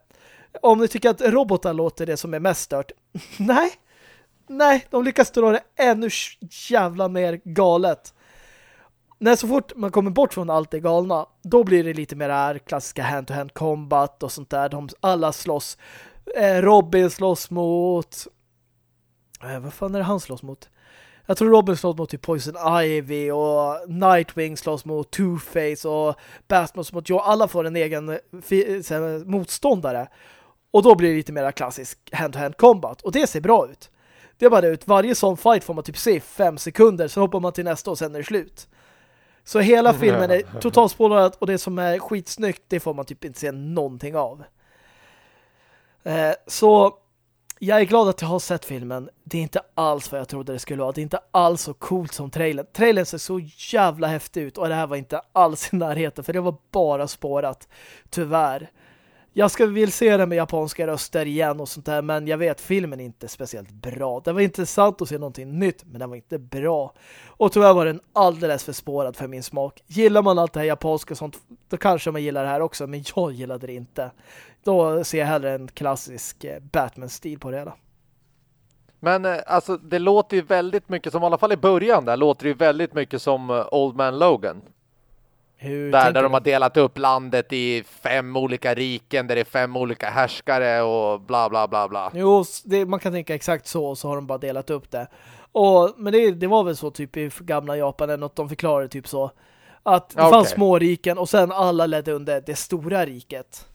Om ni tycker att robotar låter det som är mest stört. Nej. Nej, de lyckas dra det ännu jävla mer galet. När så fort man kommer bort från allt det galna, då blir det lite mer här klassiska hand-to-hand -hand combat och sånt där. De alla slåss. Eh, Robin slåss mot... Eh, vad fan är det han slåss mot? Jag tror Robin slåss mot typ Poison Ivy och Nightwing slåss mot Two-Face och Batman slåss mot Joe. Alla får en egen här, motståndare. Och då blir det lite mer klassisk hand-to-hand -hand combat. Och det ser bra ut. Det är bara det ut. Varje sån fight får man typ se fem sekunder. sen hoppar man till nästa och sen är det slut. Så hela filmen är totalspålad och det som är skitsnyggt det får man typ inte se någonting av. Eh, så jag är glad att jag har sett filmen. Det är inte alls vad jag trodde det skulle vara. Det är inte alls så coolt som trailern. Trailern ser så jävla häftig ut och det här var inte alls i närheten för det var bara spårat. Tyvärr. Jag ska vill se det med japanska röster igen och sånt där, men jag vet filmen är inte speciellt bra. Det var intressant att se någonting nytt, men den var inte bra. Och tyvärr var den alldeles för spårad för min smak. Gillar man allt det här japanska och sånt, då kanske man gillar det här också, men jag gillade det inte. Då ser jag hellre en klassisk eh, Batman-stil på det hela. Men eh, alltså, det låter ju väldigt mycket som, i alla fall i början där, låter det ju väldigt mycket som eh, Old Man Logan. Hur där, där de har delat upp landet i fem olika riken där det är fem olika härskare och bla bla bla bla. Jo, det, man kan tänka exakt så och så har de bara delat upp det. Och, men det, det var väl så typ i gamla Japan att de förklarade typ så att det okay. fanns små riken och sen alla ledde under det stora riket.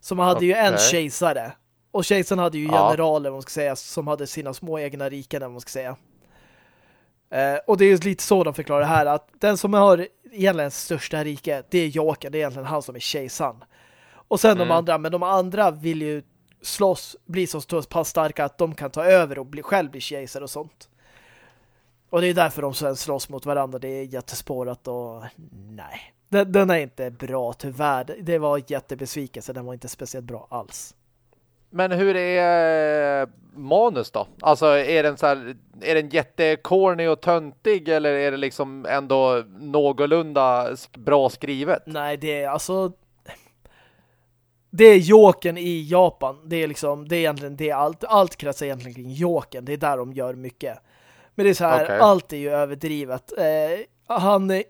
Så man hade okay. ju en kejsare. Och kejsaren hade ju ja. generaler, man ska säga, som hade sina små egna riken, man ska säga. Eh, och det är ju lite så de förklarar här, att den som har egentligen största rike, det är Joker, det är egentligen han som är kejsaren. Och sen mm. de andra, men de andra vill ju slåss, bli så pass starka att de kan ta över och bli, själv bli kejsare och sånt. Och det är därför de sen slåss mot varandra. Det är jättespårat och nej. Den, den är inte bra tyvärr. Det var jättebesvikelse. Den var inte speciellt bra alls. Men hur är eh, manus då? Alltså är den så här, är den jättekorny och töntig eller är det liksom ändå någorlunda bra skrivet? Nej, det är alltså det är Jokern i Japan. Det är liksom det är egentligen det är allt allt kretsar egentligen kring Jokern. Det är där de gör mycket. Men det är så här okay. allt är ju överdrivet. Eh, han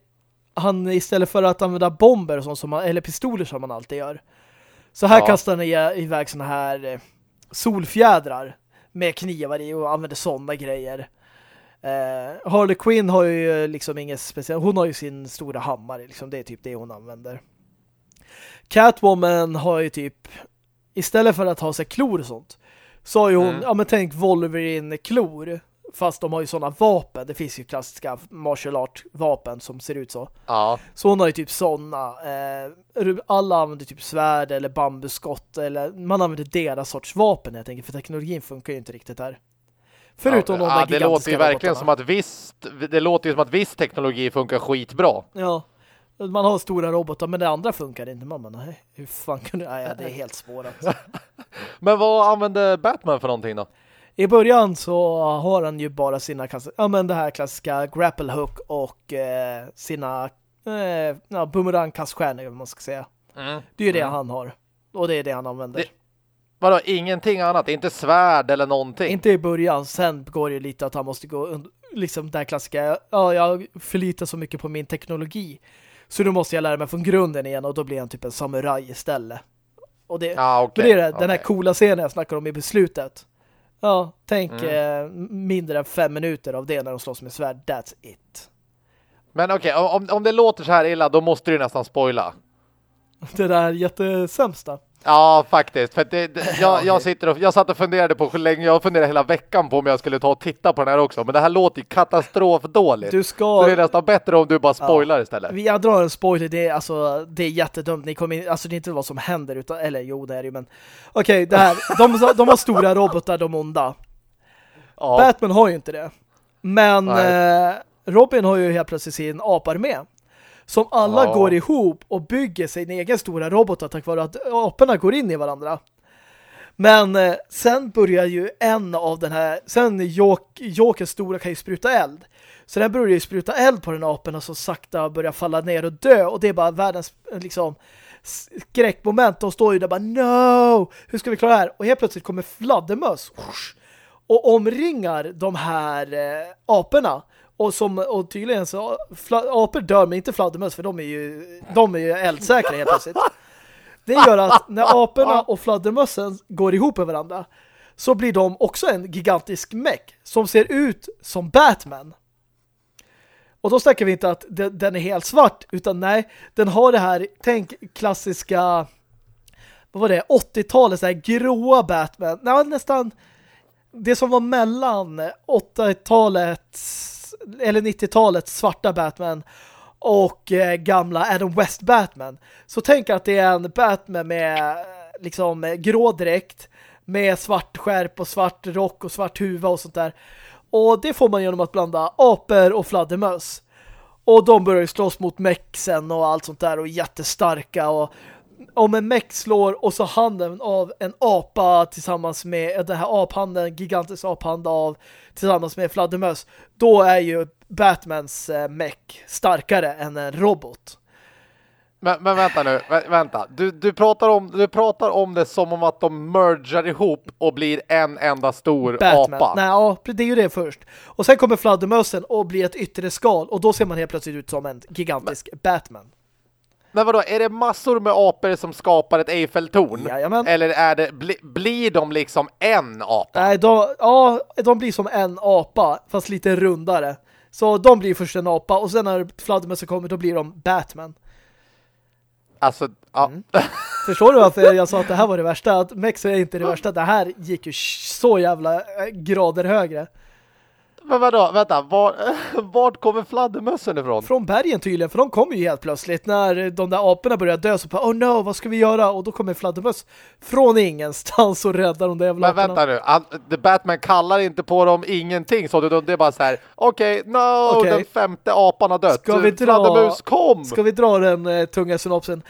han istället för att använda bomber och sånt som man, eller pistoler som man alltid gör så här ja. kastar ni iväg såna här eh, solfjädrar med knivar i och använder sådana grejer. Eh, Harley Quinn har ju liksom inget speciellt. Hon har ju sin stora hammare. Liksom. Det är typ det hon använder. Catwoman har ju typ istället för att ha sig klor och sånt så har ju hon, mm. ja men tänk Wolverine-klor Fast de har ju sådana vapen. Det finns ju klassiska martial art-vapen som ser ut så. Ja. Så hon har ju typ sådana. Eh, alla använder typ svärd eller bambuskott. Eller man använder deras sorts vapen jag tänker. För teknologin funkar ju inte riktigt här. Förutom ja, de ja, Det låter ju verkligen robotarna. som att viss, det låter ju som att viss teknologi funkar skitbra. Ja. Man har stora robotar men det andra funkar inte. Bara, nej, hur fan kan du? Nej, det är helt spårat. men vad använder Batman för någonting då? I början så har han ju bara sina ja men det här klassiska grapple hook och eh, sina eh, ja, boomerang kaststjärnor man ska säga. Mm. Det är ju det mm. han har. Och det är det han använder. Det, vadå, ingenting annat? Inte svärd eller någonting? Inte i början. Sen går det ju lite att han måste gå liksom det här klassiska, ja jag förlitar så mycket på min teknologi. Så då måste jag lära mig från grunden igen och då blir han typ en samuraj istället. Och det, ah, okay. det är det, den här coola scenen jag snackar om i beslutet. Ja, tänk mm. eh, mindre än fem minuter av det när de slåss med svärd. That's it. Men okej, okay, om, om det låter så här illa, då måste du nästan spoila. Det där jättesämsta. Ja, faktiskt. För det, det, jag, jag, sitter och, jag satt och funderade på hur länge, jag funderade hela veckan på om jag skulle ta och titta på den här också. Men det här låter ju katastrofdåligt. Du ska... Så det är nästan bättre om du bara spoilar ja. istället. Jag drar en spoiler, det är, alltså, det är jättedumt. Ni kommer alltså det är inte vad som händer, utan, eller jo det är det ju, men okej, okay, det här, de, de har stora robotar, de onda. Ja. Batman har ju inte det. Men eh, Robin har ju helt plötsligt sin aparmé som alla ja. går ihop och bygger sin egen stora robot tack vare att aporna går in i varandra. Men eh, sen börjar ju en av den här, sen Jok, Jokers stora kan ju spruta eld. Så den börjar ju spruta eld på den aporna som sakta börjar falla ner och dö. Och det är bara världens liksom skräckmoment. De står ju där bara, no! Hur ska vi klara det här? Och helt plötsligt kommer fladdermöss och omringar de här eh, aporna. Och, som, och tydligen så apor dör men inte fladdermöss för de är ju, de är ju eldsäkra helt plötsligt. Det gör att när aporna och fladdermössen går ihop med varandra så blir de också en gigantisk meck som ser ut som Batman. Och då snackar vi inte att den är helt svart utan nej, den har det här, tänk klassiska vad var det, 80-talet så här gråa Batman. Nej, nästan det som var mellan 80-talets eller 90-talets svarta Batman och eh, gamla Adam West Batman. Så tänk att det är en Batman med eh, liksom grå dräkt med svart skärp och svart rock och svart huva och sånt där. Och det får man genom att blanda apor och fladdermöss. Och de börjar ju slåss mot mexen och allt sånt där och jättestarka och om en meck slår och så handen av en apa tillsammans med den här aphanden, gigantisk aphand av tillsammans med fladdermöss, då är ju Batmans eh, meck starkare än en robot. Men, men vänta nu, vä vänta. Du, du, pratar om, du pratar om det som om att de mergar ihop och blir en enda stor Batman. apa. Nej, ja, det är ju det först. Och sen kommer fladdermössen och blir ett yttre skal och då ser man helt plötsligt ut som en gigantisk men, Batman. Men vadå, är det massor med apor som skapar ett Eiffeltorn? Jajamän. Eller är det, bli, blir de liksom en apa? Nej, de, ja, de blir som en apa, fast lite rundare. Så de blir först en apa och sen när fladdermössen kommer då blir de Batman. Alltså, ja. Mm. Förstår du varför jag sa att det här var det värsta? Att Mex är inte det värsta. Det här gick ju så jävla eh, grader högre. Men vadå, vänta, var, vart kommer fladdermössen ifrån? Från bergen tydligen, för de kommer ju helt plötsligt när de där aporna börjar dö så bara, oh no, vad ska vi göra? Och då kommer fladdermöss från ingenstans och räddar de där jävla Men vänta nu, The Batman kallar inte på dem ingenting så det är bara så här, okej, okay, no, okay. den femte apan har dött. Ska vi dra, Fladdermus, kom! Ska vi dra den eh, tunga synopsen?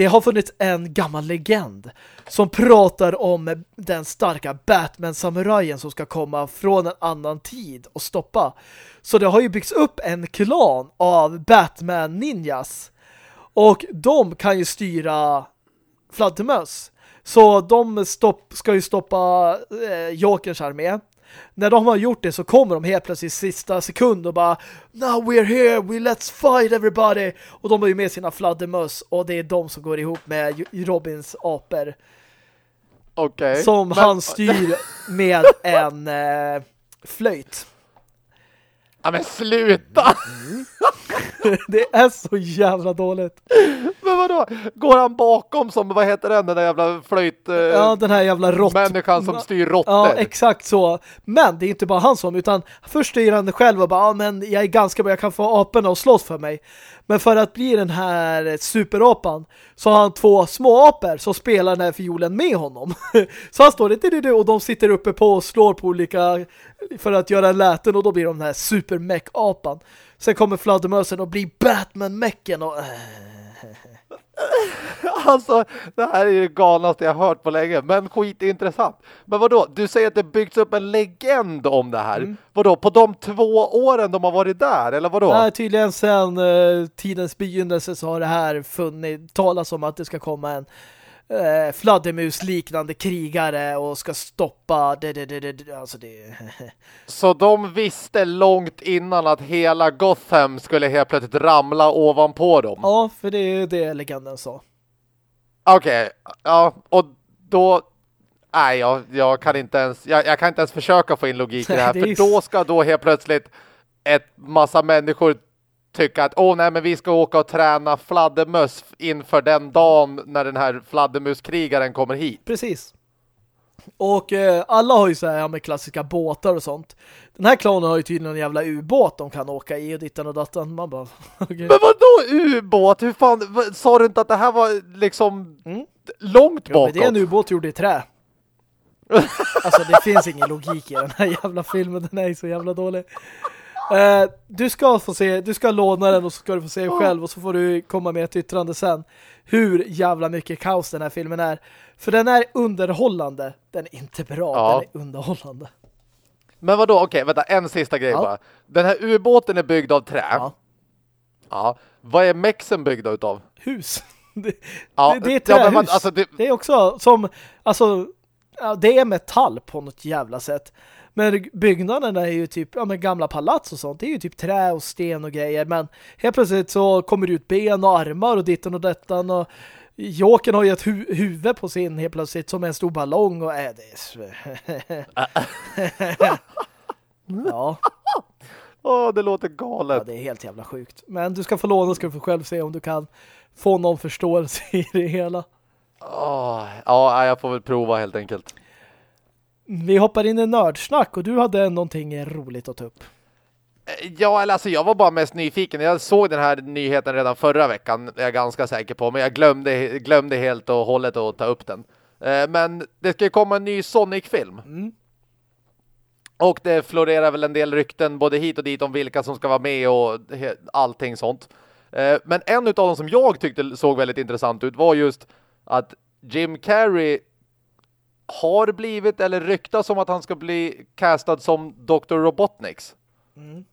Det har funnits en gammal legend som pratar om den starka Batman-samurajen som ska komma från en annan tid och stoppa. Så det har ju byggts upp en klan av Batman-ninjas. Och de kan ju styra fladdermöss. Så de stopp, ska ju stoppa eh, Jokers armé när de har gjort det så kommer de helt plötsligt sista sekund och bara Now we're here, we let's fight everybody och de har ju med sina fladdermöss och det är de som går ihop med Robins aper okay, som men... han styr med en eh, flöjt Ja men sluta! Mm. det är så jävla dåligt. Men vadå? Går han bakom som, vad heter den, den där jävla flöjt... Eh, ja, den här jävla rått... Människan som styr råttor. Ja, exakt så. Men det är inte bara han som, utan först styr han själv och bara, ja men jag är ganska bra, jag kan få aporna att slåss för mig. Men för att bli den här superapan så har han två små apor som spelar den här fiolen med honom. så han står det och de sitter uppe på och slår på olika för att göra läten och då blir de den här supermeck-apan. Sen kommer fladdermösen och blir Batman-mecken och... alltså, det här är det galnaste jag hört på länge. Men skitintressant. Men vadå? Du säger att det byggts upp en legend om det här. Mm. Vadå? På de två åren de har varit där? Eller vadå? Nej, tydligen sedan uh, tidens begynnelse så har det här funnit talas om att det ska komma en eh, fladdermus liknande krigare och ska stoppa det, det, det, det, alltså det. Så de visste långt innan att hela Gotham skulle helt plötsligt ramla ovanpå dem? Ja, för det är det legenden sa. Okej, okay. ja, och då nej, jag, jag kan inte ens jag, jag, kan inte ens försöka få in logik i det här, för då ska då helt plötsligt ett massa människor tycka att åh nej men vi ska åka och träna fladdermöss inför den dagen när den här fladdermuskrigaren kommer hit. Precis. Och eh, alla har ju så här med klassiska båtar och sånt. Den här klanen har ju tydligen en jävla ubåt de kan åka i och dittan och dattan. Man bara, okay. Men vadå ubåt? Hur fan, sa du inte att det här var liksom mm. långt bakåt? Ja, det är en ubåt gjord i trä. alltså det finns ingen logik i den här jävla filmen. Den är så jävla dålig. Eh, du ska få se, du ska låna den och så ska du få se själv och så får du komma med ett yttrande sen hur jävla mycket kaos den här filmen är. För den är underhållande. Den är inte bra, ja. den är underhållande. Men vad då? Okej, okay, vänta, en sista grej ja. bara. Den här ubåten är byggd av trä. Ja. ja. Vad är mexen byggd av? Hus. Det, ja, det, det är trähus. Ja, man, alltså, det... det är också som, alltså, det är metall på något jävla sätt. Men byggnaderna är ju typ ja, men gamla palats och sånt. Det är ju typ trä och sten och grejer. Men helt plötsligt så kommer det ut ben och armar och ditten och dettan. Och Jokern har ju ett hu huvud på sin helt plötsligt som en stor ballong. Och äh, det är... ja. Åh, oh, det låter galet. Ja, det är helt jävla sjukt. Men du ska få låna ska du få själv se om du kan få någon förståelse i det hela. Oh, ja, jag får väl prova helt enkelt. Vi hoppar in i nördsnack och du hade någonting roligt att ta upp. Ja, eller alltså jag var bara mest nyfiken. Jag såg den här nyheten redan förra veckan, är jag ganska säker på. Men jag glömde, glömde helt och hållet att ta upp den. Eh, men det ska ju komma en ny Sonic-film. Mm. Och det florerar väl en del rykten både hit och dit om vilka som ska vara med och allting sånt. Eh, men en av dem som jag tyckte såg väldigt intressant ut var just att Jim Carrey har blivit eller ryktas som att han ska bli castad som Dr. Robotniks. Mm.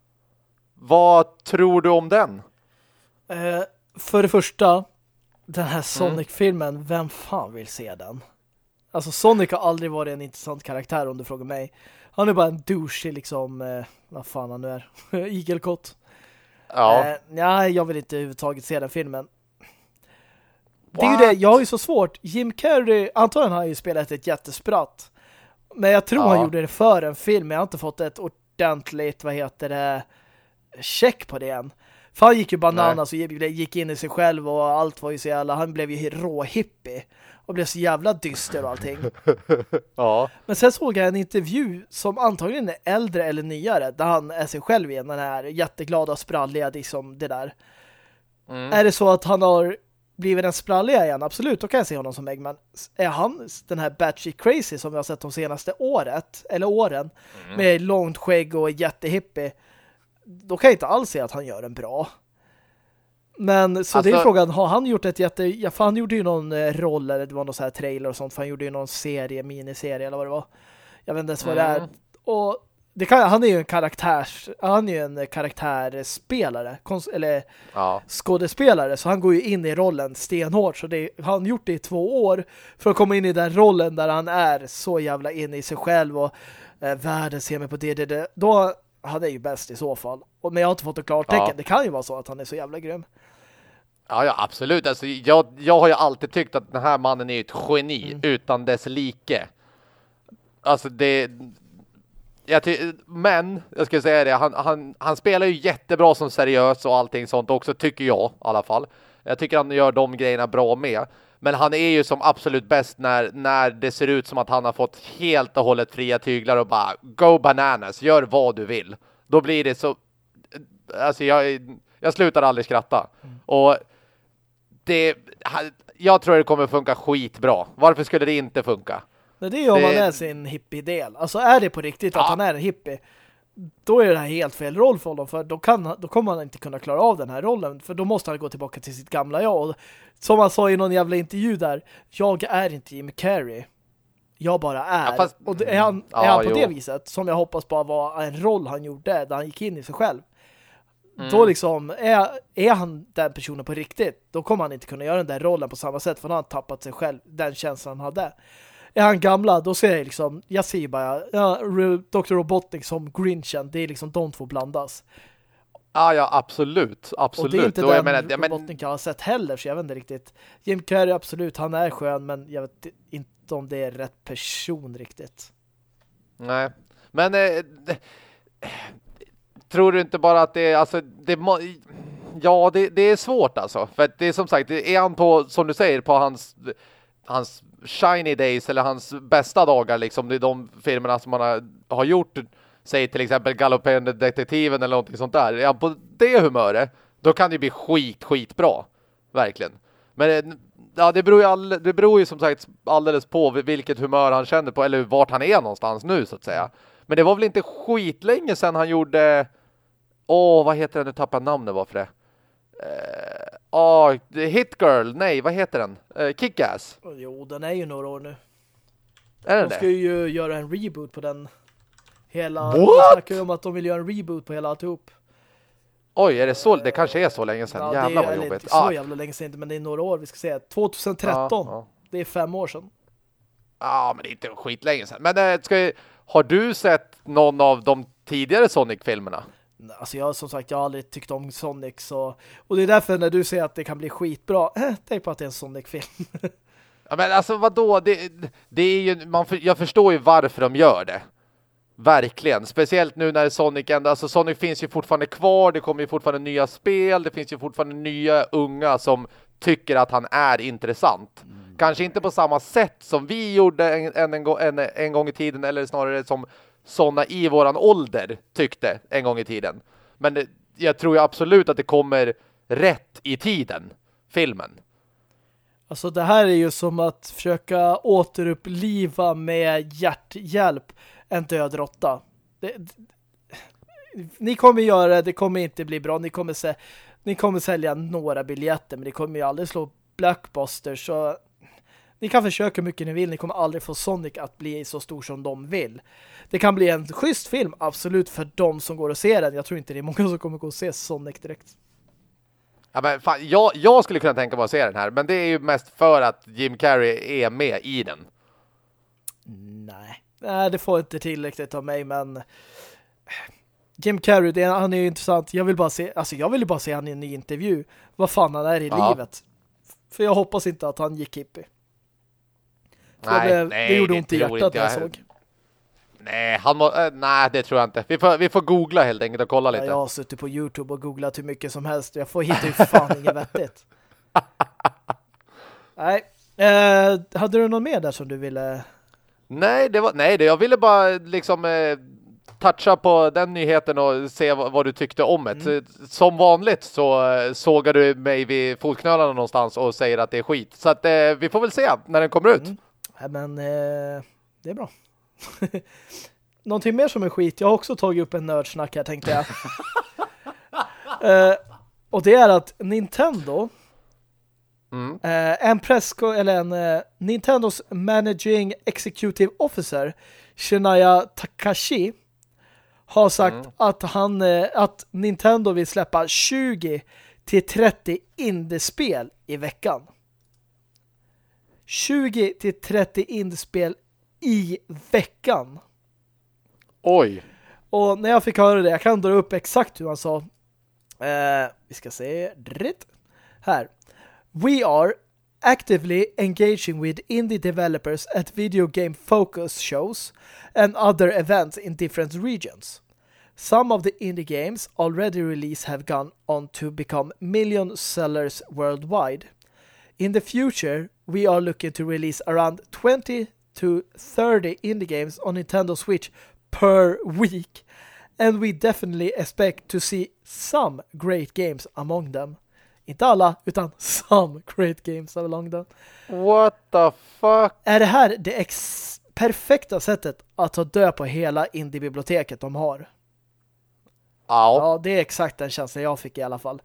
Vad tror du om den? Eh, för det första, den här mm. Sonic-filmen, vem fan vill se den? Alltså Sonic har aldrig varit en intressant karaktär om du frågar mig. Han är bara en douche liksom, eh, vad fan han nu är, igelkott. Ja. Eh, nej, jag vill inte överhuvudtaget se den filmen. Det är ju det, jag har ju så svårt. Jim Carrey, antagligen har ju spelat ett jättespratt. Men jag tror ja. han gjorde det för en film. Jag har inte fått ett ordentligt, vad heter det, check på det än. För han gick ju bananas och gick in i sig själv och allt var ju så jävla, han blev ju rå hippie och blev så jävla dyster och allting. ja. Men sen såg jag en intervju som antagligen är äldre eller nyare där han är sig själv igen, den här jätteglada och spralliga liksom det där. Mm. Är det så att han har blivit en spralliga igen? Absolut, då kan jag se honom som Eggman. Är han den här batchy crazy som vi har sett de senaste året, eller åren, mm. med långt skägg och jättehippie då kan jag inte alls se att han gör en bra. Men så alltså, det är alltså- frågan, har han gjort ett jätte... Ja, för han gjorde ju någon eh, roll eller det var någon så här trailer och sånt. För han gjorde ju någon serie, miniserie eller vad det var. Jag vet inte ens vad mm. det är. Mm. Och kan, han är ju en karaktärs... Han är ju en karaktärspelare. Konst, eller ja. skådespelare. Så han går ju in i rollen stenhårt. Så det, han gjort det i två år för att komma in i den rollen där han är så jävla inne i sig själv och eh, världen ser mig på det, det, det. Då han är ju bäst i så fall. Men jag har inte fått ett klartecken. Ja. Det kan ju vara så att han är så jävla grym. Ja, ja absolut. Alltså, jag, jag har ju alltid tyckt att den här mannen är ett geni mm. utan dess like. Alltså det... Jag men, jag ska säga det, han, han, han spelar ju jättebra som seriös och allting sånt också, tycker jag i alla fall. Jag tycker han gör de grejerna bra med. Men han är ju som absolut bäst när, när det ser ut som att han har fått helt och hållet fria tyglar och bara go bananas, gör vad du vill. Då blir det så... Alltså jag, jag slutar aldrig skratta. Mm. Och det... Jag tror det kommer funka skitbra. Varför skulle det inte funka? Men det är ju om det... man är sin hippie-del. Alltså är det på riktigt ja. att han är en hippie då är det här helt fel roll för honom för då, kan, då kommer han inte kunna klara av den här rollen för då måste han gå tillbaka till sitt gamla jag. Som han sa i någon jävla intervju där, jag är inte Jim Carrey. Jag bara är. Ja, fast, och är han, ja, är han på jo. det viset, som jag hoppas bara var en roll han gjorde där han gick in i sig själv. Mm. Då liksom, är, är han den personen på riktigt, då kommer han inte kunna göra den där rollen på samma sätt för han har tappat sig själv, den känslan han hade är han gamla, då ser jag liksom, jag ser bara ja, Dr. Robotnik som Grinchen, det är liksom de två blandas. Ja, ja, absolut. Absolut. Och det är inte Då den jag menar, jag Robotnik jag har sett heller, så jag vet inte riktigt. Jim Carrey, absolut, han är skön, men jag vet inte om det är rätt person riktigt. Nej, men eh, tror du inte bara att det är, alltså, det ja, det, det är svårt alltså. För det är som sagt, är han på, som du säger, på hans hans shiny days eller hans bästa dagar liksom. Det är de filmerna som han har, har gjort. Säg till exempel Galopperande detektiven eller någonting sånt där. Är han på det humöret, då kan det bli skit, skitbra. Verkligen. Men ja, det beror ju, all, det beror ju som sagt alldeles på vilket humör han känner på eller vart han är någonstans nu så att säga. Men det var väl inte skitlänge sedan han gjorde Åh, vad heter den? Nu tappar jag namnet varför det. Eh, Ja, uh, Hit Girl. Nej, vad heter den? Uh, Kick-Ass. Jo, den är ju några år nu. Är de ska det? ju göra en reboot på den. Hela, What? De snackar ju om att de vill göra en reboot på hela alltihop. Oj, är det så? Det kanske är så länge sedan. Ja, Jävlar vad jobbigt. Inte så ah. jävla länge sedan inte, men det är några år vi ska säga. 2013. Ja, ja. Det är fem år sedan. Ja, men det är inte skitlänge sedan. Men äh, ska, har du sett någon av de tidigare Sonic-filmerna? Alltså jag som sagt, jag har aldrig tyckt om Sonic så, och det är därför när du säger att det kan bli skitbra, tänk på att det är en Sonic-film. ja men alltså vadå, det, det är ju, man, jag förstår ju varför de gör det. Verkligen, speciellt nu när Sonic ändå, alltså Sonic finns ju fortfarande kvar, det kommer ju fortfarande nya spel, det finns ju fortfarande nya unga som tycker att han är intressant. Mm. Kanske inte på samma sätt som vi gjorde en, en, en, en, gång i tiden, eller snarare som sådana i våran ålder tyckte en gång i tiden. Men det, jag tror ju absolut att det kommer rätt i tiden, filmen. Alltså det här är ju som att försöka återuppliva med hjärthjälp en död råtta. Det, ni kommer göra det, det kommer inte bli bra. Ni kommer, se, ni kommer sälja några biljetter men det kommer ju aldrig slå Blackbuster så Ni kan försöka hur mycket ni vill. Ni kommer aldrig få Sonic att bli så stor som de vill. Det kan bli en schysst film, absolut, för de som går och ser den. Jag tror inte det är många som kommer gå och se Sonic direkt. Ja, men fan, jag, jag skulle kunna tänka mig att se den här, men det är ju mest för att Jim Carrey är med i den. Nej, Nej det får inte tillräckligt av mig, men Jim Carrey, det, han är ju intressant. Jag vill bara se, alltså jag vill bara se han i en ny intervju. Vad fan han är i ja. livet. För jag hoppas inte att han gick hippie. Nej, det, nej, det gjorde ont i hjärtat när jag såg. Nej, han må, äh, nej, det tror jag inte. Vi får, vi får googla helt enkelt och kolla lite. Ja, jag har suttit på Youtube och googlat hur mycket som helst. Jag får hitta ju fan inget vettigt. Nej. Eh, hade du någon mer där som du ville... Nej, det var, nej det, jag ville bara liksom eh, toucha på den nyheten och se vad, du tyckte om det. Mm. Som vanligt så eh, sågar du mig vid fotknölarna någonstans och säger att det är skit. Så att eh, vi får väl se när den kommer ut. Mm. Ja, men eh, det är bra. Någonting mer som är skit. Jag har också tagit upp en nördsnack här tänkte jag. uh, och det är att Nintendo mm. uh, en presko eller en uh, Nintendos Managing Executive Officer Shinaya Takashi har sagt mm. att han att Nintendo vill släppa 20 till 30 indiespel i veckan. 20 till 30 indiespel i veckan. Oj. Och när jag fick höra det, jag kan dra upp exakt hur han sa. Eh, vi ska se. Dritt. Här. We are actively engaging with indie developers at video game focus shows and other events in different regions. Some of the indie games already released have gone on to become million sellers worldwide. In the future, we are looking to release around 20 to 30 indie games on Nintendo Switch per week. And we definitely expect to see some great games among them. Inte alla, utan some great games among them. What the fuck? Är det här det perfekta sättet att ta död på hela indie-biblioteket de har? Ja. Ja, det är exakt den känslan jag fick i alla fall.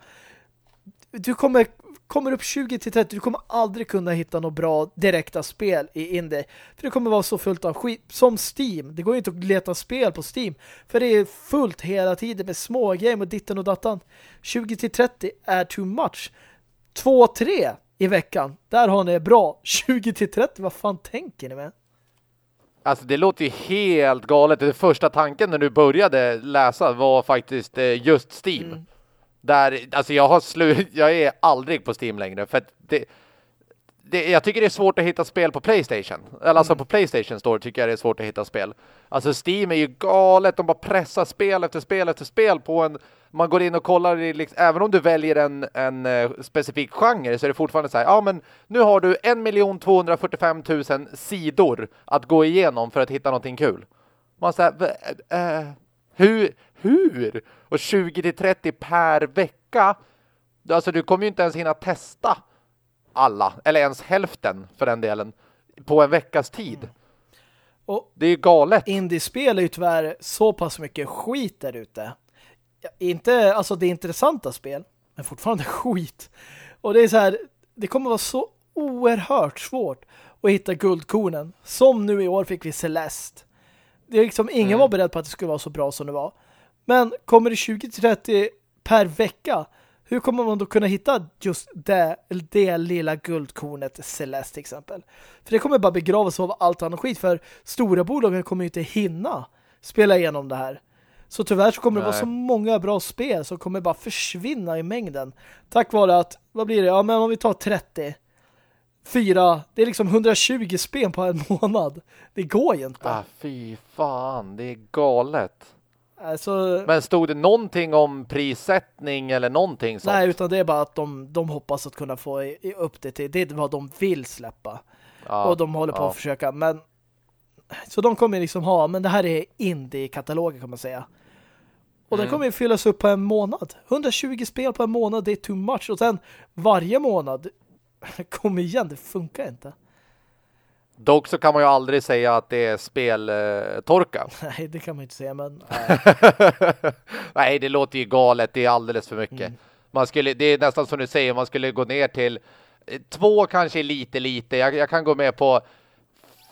Du kommer kommer upp 20 till 30, du kommer aldrig kunna hitta något bra direkta spel i indie. För det kommer vara så fullt av skit. Som Steam. Det går ju inte att leta spel på Steam. För det är fullt hela tiden med små game och ditten och dattan. 20 till 30 är too much. 2-3 i veckan. Där har ni bra. 20 till 30, vad fan tänker ni med? Alltså det låter ju helt galet. Det första tanken när du började läsa var faktiskt eh, just Steam. Mm. Där, alltså jag har slut, jag är aldrig på Steam längre för att det, det, jag tycker det är svårt att hitta spel på Playstation. Eller alltså mm. på Playstation Store tycker jag det är svårt att hitta spel. Alltså Steam är ju galet, de bara pressar spel efter spel efter spel på en man går in och kollar liksom, även om du väljer en, en uh, specifik genre så är det fortfarande så här, ja men nu har du 1 245 000 sidor att gå igenom för att hitta någonting kul. Man säger, äh, eh, hur, hur? Och 20-30 per vecka. Alltså du kommer ju inte ens hinna testa alla, eller ens hälften för den delen, på en veckas tid. Mm. Och det är galet. Indiespel är ju tyvärr så pass mycket skit där ute. Inte, alltså det är intressanta spel, men fortfarande skit. Och det är så här, det kommer vara så oerhört svårt att hitta guldkornen. Som nu i år fick vi Celeste. Det är liksom, ingen mm. var beredd på att det skulle vara så bra som det var. Men kommer det 20-30 per vecka, hur kommer man då kunna hitta just det, det lilla guldkornet Celeste till exempel? För det kommer bara begravas av allt annat skit, för stora bolagen kommer ju inte hinna spela igenom det här. Så tyvärr så kommer Nej. det vara så många bra spel som kommer bara försvinna i mängden. Tack vare att, vad blir det? Ja men om vi tar 30 fyra, det är liksom 120 spel på en månad. Det går ju inte. Ah, fy fan, det är galet. Alltså, Men stod det någonting om prissättning eller någonting sånt? Nej, utan det är bara att de, de hoppas att kunna få upp det till. Det är vad de vill släppa. Ja, och de håller på ja. att försöka. Men så de kommer liksom ha, men det här är indie-katalogen kan man säga. Och mm. den kommer ju fyllas upp på en månad. 120 spel på en månad, det är too much. Och sen varje månad, kom igen, det funkar inte. Dock så kan man ju aldrig säga att det är speltorka. Nej, det kan man inte säga, men... Nej. det låter ju galet. Det är alldeles för mycket. Mm. Man skulle, det är nästan som du säger, man skulle gå ner till Två kanske lite lite. Jag, jag kan gå med på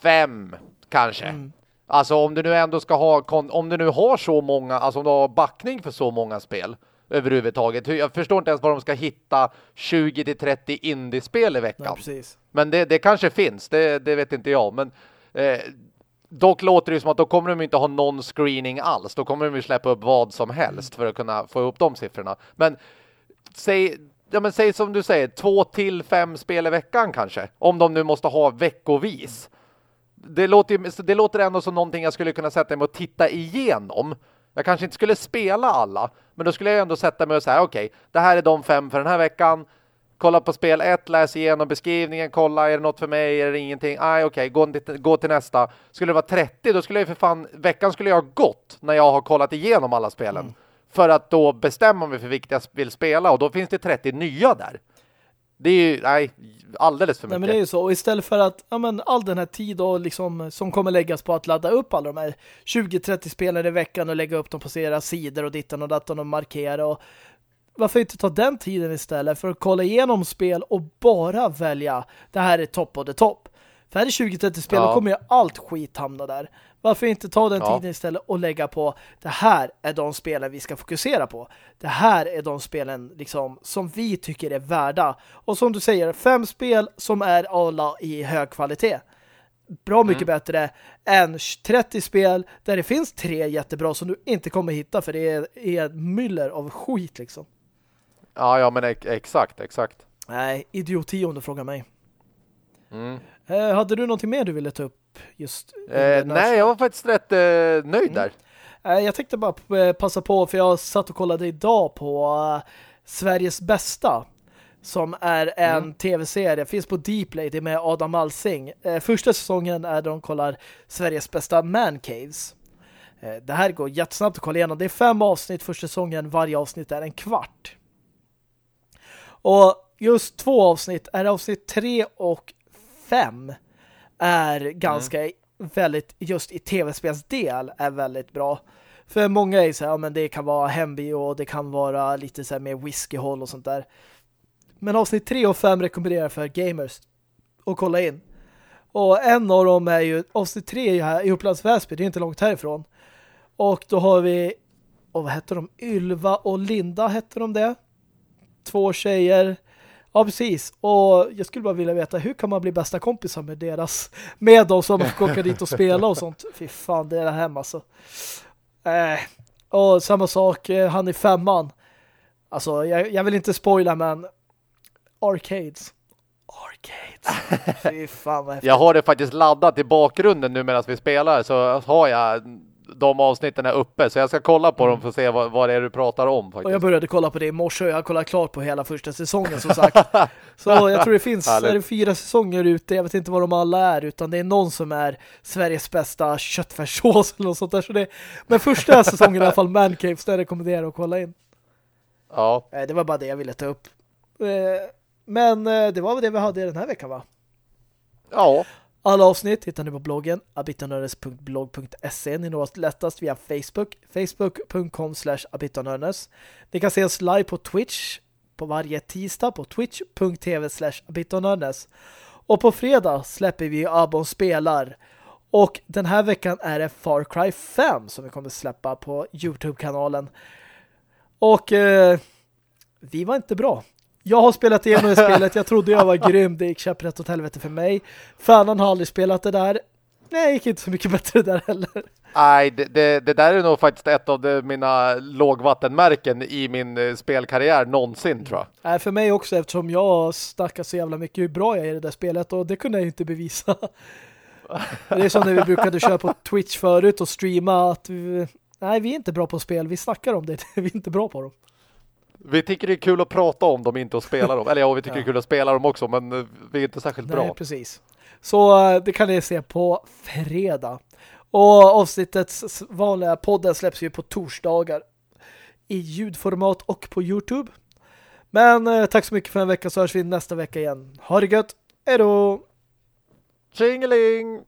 fem kanske. Mm. Alltså om du nu ändå ska ha om du nu har så många, alltså om du har backning för så många spel överhuvudtaget. Jag förstår inte ens var de ska hitta 20-30 indiespel i veckan. Ja, Men det, det kanske finns, det, det vet inte jag. Men eh, dock låter det som att då kommer de inte ha någon screening alls. Då kommer de ju släppa upp vad som helst för att kunna få upp de siffrorna. Men säg, ja, men säg som du säger, två till fem spel i veckan kanske. Om de nu måste ha veckovis. Det låter, det låter ändå som någonting jag skulle kunna sätta mig och titta igenom. Jag kanske inte skulle spela alla, men då skulle jag ändå sätta mig och säga okej, okay, det här är de fem för den här veckan. Kolla på spel ett, läs igenom beskrivningen, kolla, är det något för mig, är det ingenting? Nej, okej, okay, gå, gå till nästa. Skulle det vara 30, då skulle jag för fan, veckan skulle jag ha gått när jag har kollat igenom alla spelen. Mm. För att då bestämma mig för vilket jag vill spela och då finns det 30 nya där. Det är ju, nej, alldeles för mycket. Nej, men det är ju så. Och istället för att ja, men, all den här tid och liksom, som kommer läggas på att ladda upp alla de här 20-30 spelare i veckan och lägga upp dem på era sidor och dittan och datorn och markera och varför inte ta den tiden istället för att kolla igenom spel och bara välja det här är topp och det topp. För här är 20-30 spel, ja. då kommer ju allt skit hamna där. Varför inte ta den ja. tiden istället och lägga på det här är de spelen vi ska fokusera på. Det här är de spelen liksom, som vi tycker är värda. Och som du säger, fem spel som är alla i hög kvalitet. Bra mycket mm. bättre än 30 spel där det finns tre jättebra som du inte kommer hitta för det är, är myller av skit liksom. Ja, ja men exakt, exakt. Nej, idioti om du frågar mig. Mm. Eh, hade du någonting mer du ville ta upp? Just eh, Nej, jag var faktiskt rätt eh, nöjd mm. där. Eh, jag tänkte bara eh, passa på för jag satt och kollade idag på uh, Sveriges bästa som är en mm. tv-serie. Finns på Dplay, det är med Adam Alsing. Eh, första säsongen är de kollar Sveriges bästa man caves. Eh, det här går jättesnabbt att kolla igenom. Det är fem avsnitt första säsongen. Varje avsnitt är en kvart. Och just två avsnitt är avsnitt tre och fem är ganska mm. väldigt, just i tv-spelsdel är väldigt bra. För många är så här, ja, men det kan vara hembio och det kan vara lite så här mer whiskyhåll och sånt där. Men avsnitt 3 och 5 rekommenderar för gamers att kolla in. Och en av dem är ju, avsnitt 3 är här i Upplands Väsby, det är inte långt härifrån. Och då har vi, och vad heter de? Ylva och Linda heter de det. Två tjejer Ja, precis. Och jag skulle bara vilja veta, hur kan man bli bästa kompisar med deras med dem som åker dit och spela och sånt? Fy fan, det är det hem alltså. Eh, och samma sak, eh, han i femman. Alltså, jag, jag vill inte spoila, men Arcades. Arcades. Fy fan vad Jag har det faktiskt laddat i bakgrunden nu medan vi spelar så har jag de avsnitten är uppe. Så jag ska kolla på mm. dem för att se vad, vad det är du pratar om. Faktiskt. Och jag började kolla på det i morse och jag har kollat klart på hela första säsongen som sagt. så jag tror det finns är det fyra säsonger ute. Jag vet inte vad de alla är utan det är någon som är Sveriges bästa köttfärssås eller något sånt där. Så det, men första säsongen i alla fall Man Caves, där rekommenderar att kolla in. Ja. Eh, det var bara det jag ville ta upp. Eh, men eh, det var väl det vi hade den här veckan va? Ja. Alla avsnitt hittar ni på bloggen abitonörnes.blog.se. Ni når oss lättast via Facebook facebook.com slash Abitonörnes. Ni kan se oss live på Twitch på varje tisdag på twitch.tv slash Abitonörnes. Och på fredag släpper vi Abon spelar och den här veckan är det Far Cry 5 som vi kommer släppa på Youtube-kanalen. Och eh, vi var inte bra. Jag har spelat igenom det spelet. Jag trodde jag var grym. Det gick käpprätt åt helvete för mig. Fanan har aldrig spelat det där. Nej, det gick inte så mycket bättre där heller. Nej, det, det, det där är nog faktiskt ett av de, mina lågvattenmärken i min eh, spelkarriär någonsin, tror jag. Nej, för mig också eftersom jag snackar så jävla mycket hur bra jag är i det där spelet och det kunde jag inte bevisa. det är som när vi brukade köra på Twitch förut och streama att vi, nej, vi är inte bra på spel. Vi snackar om det. vi är inte bra på dem. Vi tycker det är kul att prata om dem, inte att spela dem. Eller ja, vi tycker ja. det är kul att spela dem också, men eh, vi är inte särskilt Nej, bra. precis. Så eh, det kan ni se på fredag. Och avsnittets vanliga podden släpps ju på torsdagar i ljudformat och på Youtube. Men eh, tack så mycket för en vecka så hörs vi nästa vecka igen. Ha det gött! Hej då! Tjingeling!